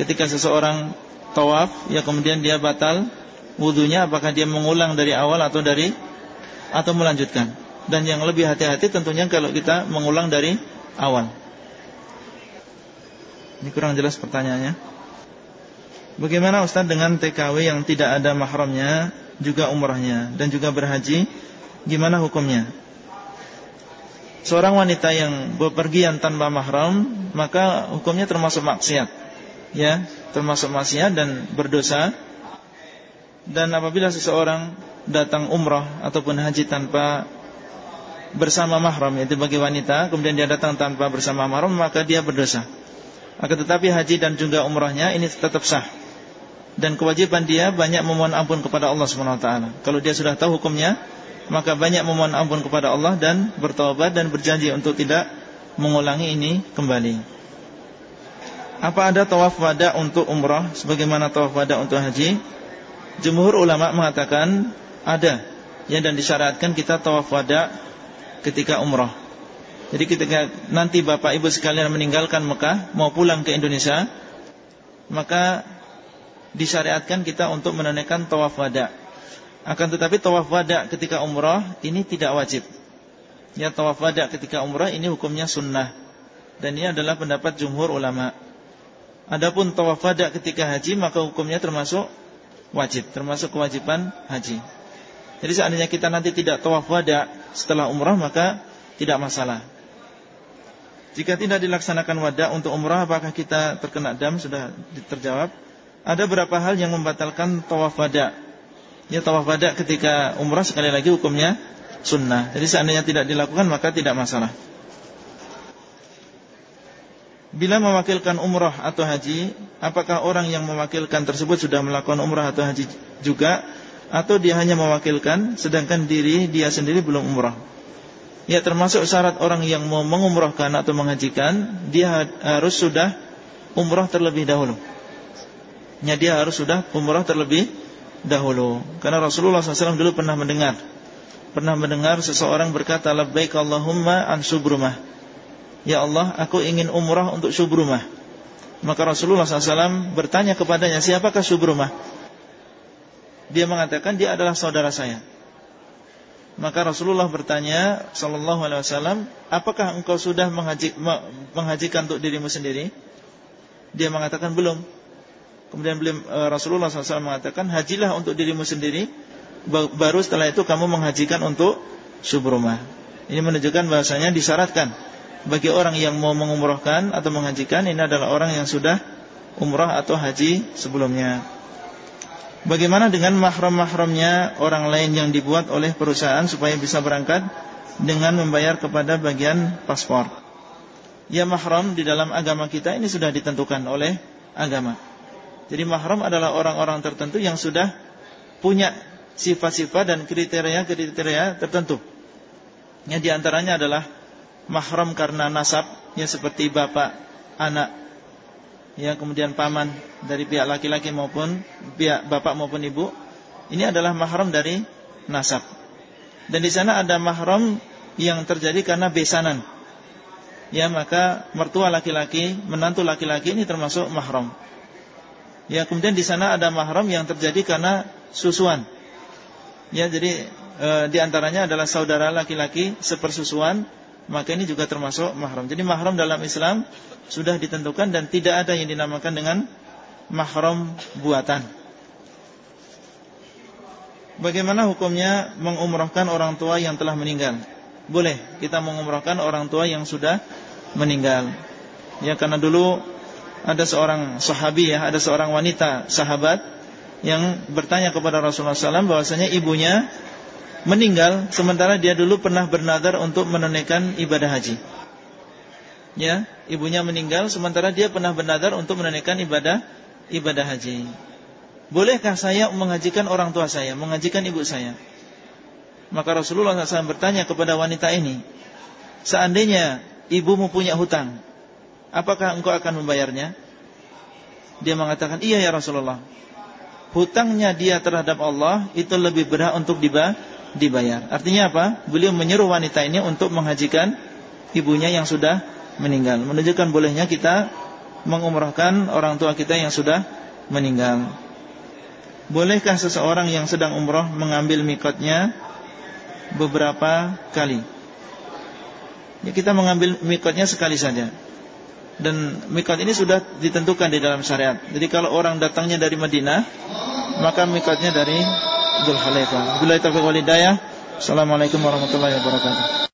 ketika seseorang tawaf ya kemudian dia batal wudunya apakah dia mengulang dari awal atau dari atau melanjutkan. Dan yang lebih hati-hati tentunya kalau kita mengulang dari awal. Ini kurang jelas pertanyaannya. Bagaimana Ustaz dengan TKW yang tidak ada mahramnya juga umrahnya dan juga berhaji gimana hukumnya? Seorang wanita yang bepergian tanpa mahram maka hukumnya termasuk maksiat. Ya, termasuk maksiat dan berdosa. Dan apabila seseorang datang umrah ataupun haji tanpa bersama mahram yaitu bagi wanita kemudian dia datang tanpa bersama mahram maka dia berdosa. Akan tetapi haji dan juga umrahnya ini tetap sah. Dan kewajiban dia banyak memohon ampun kepada Allah SWT Kalau dia sudah tahu hukumnya Maka banyak memohon ampun kepada Allah Dan bertobat dan berjanji untuk tidak Mengulangi ini kembali. Apa ada tawaf wada untuk umrah? Sebagaimana tawaf wada untuk haji? Jumhur ulama mengatakan Ada. Ya, Dan disyaratkan kita tawaf wada Ketika umrah. Jadi ketika nanti bapak ibu sekalian meninggalkan Mekah Mau pulang ke Indonesia Maka disyariatkan kita untuk menunaikan tawaf wada. Akan tetapi tawaf wada ketika umrah ini tidak wajib. Ya tawaf wada ketika umrah ini hukumnya sunnah. Dan ini adalah pendapat jumhur ulama. Adapun tawaf wada ketika haji maka hukumnya termasuk wajib, termasuk kewajiban haji. Jadi seandainya kita nanti tidak tawaf wada setelah umrah maka tidak masalah. Jika tidak dilaksanakan wada untuk umrah apakah kita terkena dam sudah terjawab ada beberapa hal yang membatalkan tawaf wada. Ya tawaf wada ketika umrah sekali lagi hukumnya sunnah. Jadi seandainya tidak dilakukan maka tidak masalah. Bila mewakilkan umrah atau haji, apakah orang yang mewakilkan tersebut sudah melakukan umrah atau haji juga atau dia hanya mewakilkan sedangkan diri dia sendiri belum umrah? Ya termasuk syarat orang yang mau mengumrahkan atau menghajikan, dia harus sudah umrah terlebih dahulu nya dia harus sudah umrah terlebih dahulu. Karena Rasulullah SAW dulu pernah mendengar, pernah mendengar seseorang berkata, Labbaik Allahumma an subrumah. Ya Allah, aku ingin umrah untuk subrumah. Maka Rasulullah SAW bertanya kepadanya, siapakah subrumah? Dia mengatakan dia adalah saudara saya. Maka Rasulullah bertanya sallallahu alaihi wasallam, "Apakah engkau sudah menghaji, menghajikan untuk dirimu sendiri?" Dia mengatakan belum. Kemudian beliau, eh, Rasulullah SAW mengatakan hajilah untuk dirimu sendiri baru setelah itu kamu menghajikan untuk subrumah. Ini menunjukkan bahasanya disyaratkan bagi orang yang mau mengumrohkan atau menghajikan ini adalah orang yang sudah umrah atau haji sebelumnya. Bagaimana dengan mahram-mahramnya orang lain yang dibuat oleh perusahaan supaya bisa berangkat dengan membayar kepada bagian paspor? Ya mahram di dalam agama kita ini sudah ditentukan oleh agama. Jadi mahram adalah orang-orang tertentu yang sudah punya sifat-sifat dan kriteria-kriteria tertentu. Yang di antaranya adalah mahram karena nasab, yang seperti bapak, anak, ya kemudian paman dari pihak laki-laki maupun pihak bapak maupun ibu. Ini adalah mahram dari nasab. Dan di sana ada mahram yang terjadi karena besanan. Ya maka mertua laki-laki, menantu laki-laki ini termasuk mahram. Ya, kemudian di sana ada mahram yang terjadi karena susuan. Ya, jadi e, di antaranya adalah saudara laki-laki sepersusuan, maka ini juga termasuk mahram. Jadi mahram dalam Islam sudah ditentukan dan tidak ada yang dinamakan dengan mahram buatan. Bagaimana hukumnya mengumrahkan orang tua yang telah meninggal? Boleh kita mengumrahkan orang tua yang sudah meninggal. Ya karena dulu ada seorang sahabi ya, ada seorang wanita sahabat yang bertanya kepada Rasulullah SAW bahwasanya ibunya meninggal sementara dia dulu pernah bernadar untuk menunaikan ibadah haji. Ya, ibunya meninggal sementara dia pernah bernadar untuk menunaikan ibadah ibadah haji. Bolehkah saya menghajikan orang tua saya, menghajikan ibu saya? Maka Rasulullah SAW bertanya kepada wanita ini, seandainya ibumu punya hutang, apakah engkau akan membayarnya? Dia mengatakan, iya ya Rasulullah. Hutangnya dia terhadap Allah itu lebih berat untuk dibayar. Artinya apa? Beliau menyuruh wanita ini untuk menghajikan ibunya yang sudah meninggal. Menunjukkan bolehnya kita mengumrahkan orang tua kita yang sudah meninggal. Bolehkah seseorang yang sedang umrah mengambil mikotnya beberapa kali? ya kita mengambil mikotnya sekali saja. Dan mikot ini sudah ditentukan di dalam syariat. Jadi kalau orang datangnya dari Madinah, maka mikotnya dari Dzulhulaifah. Bila taufiq walidayah. Assalamualaikum warahmatullahi wabarakatuh.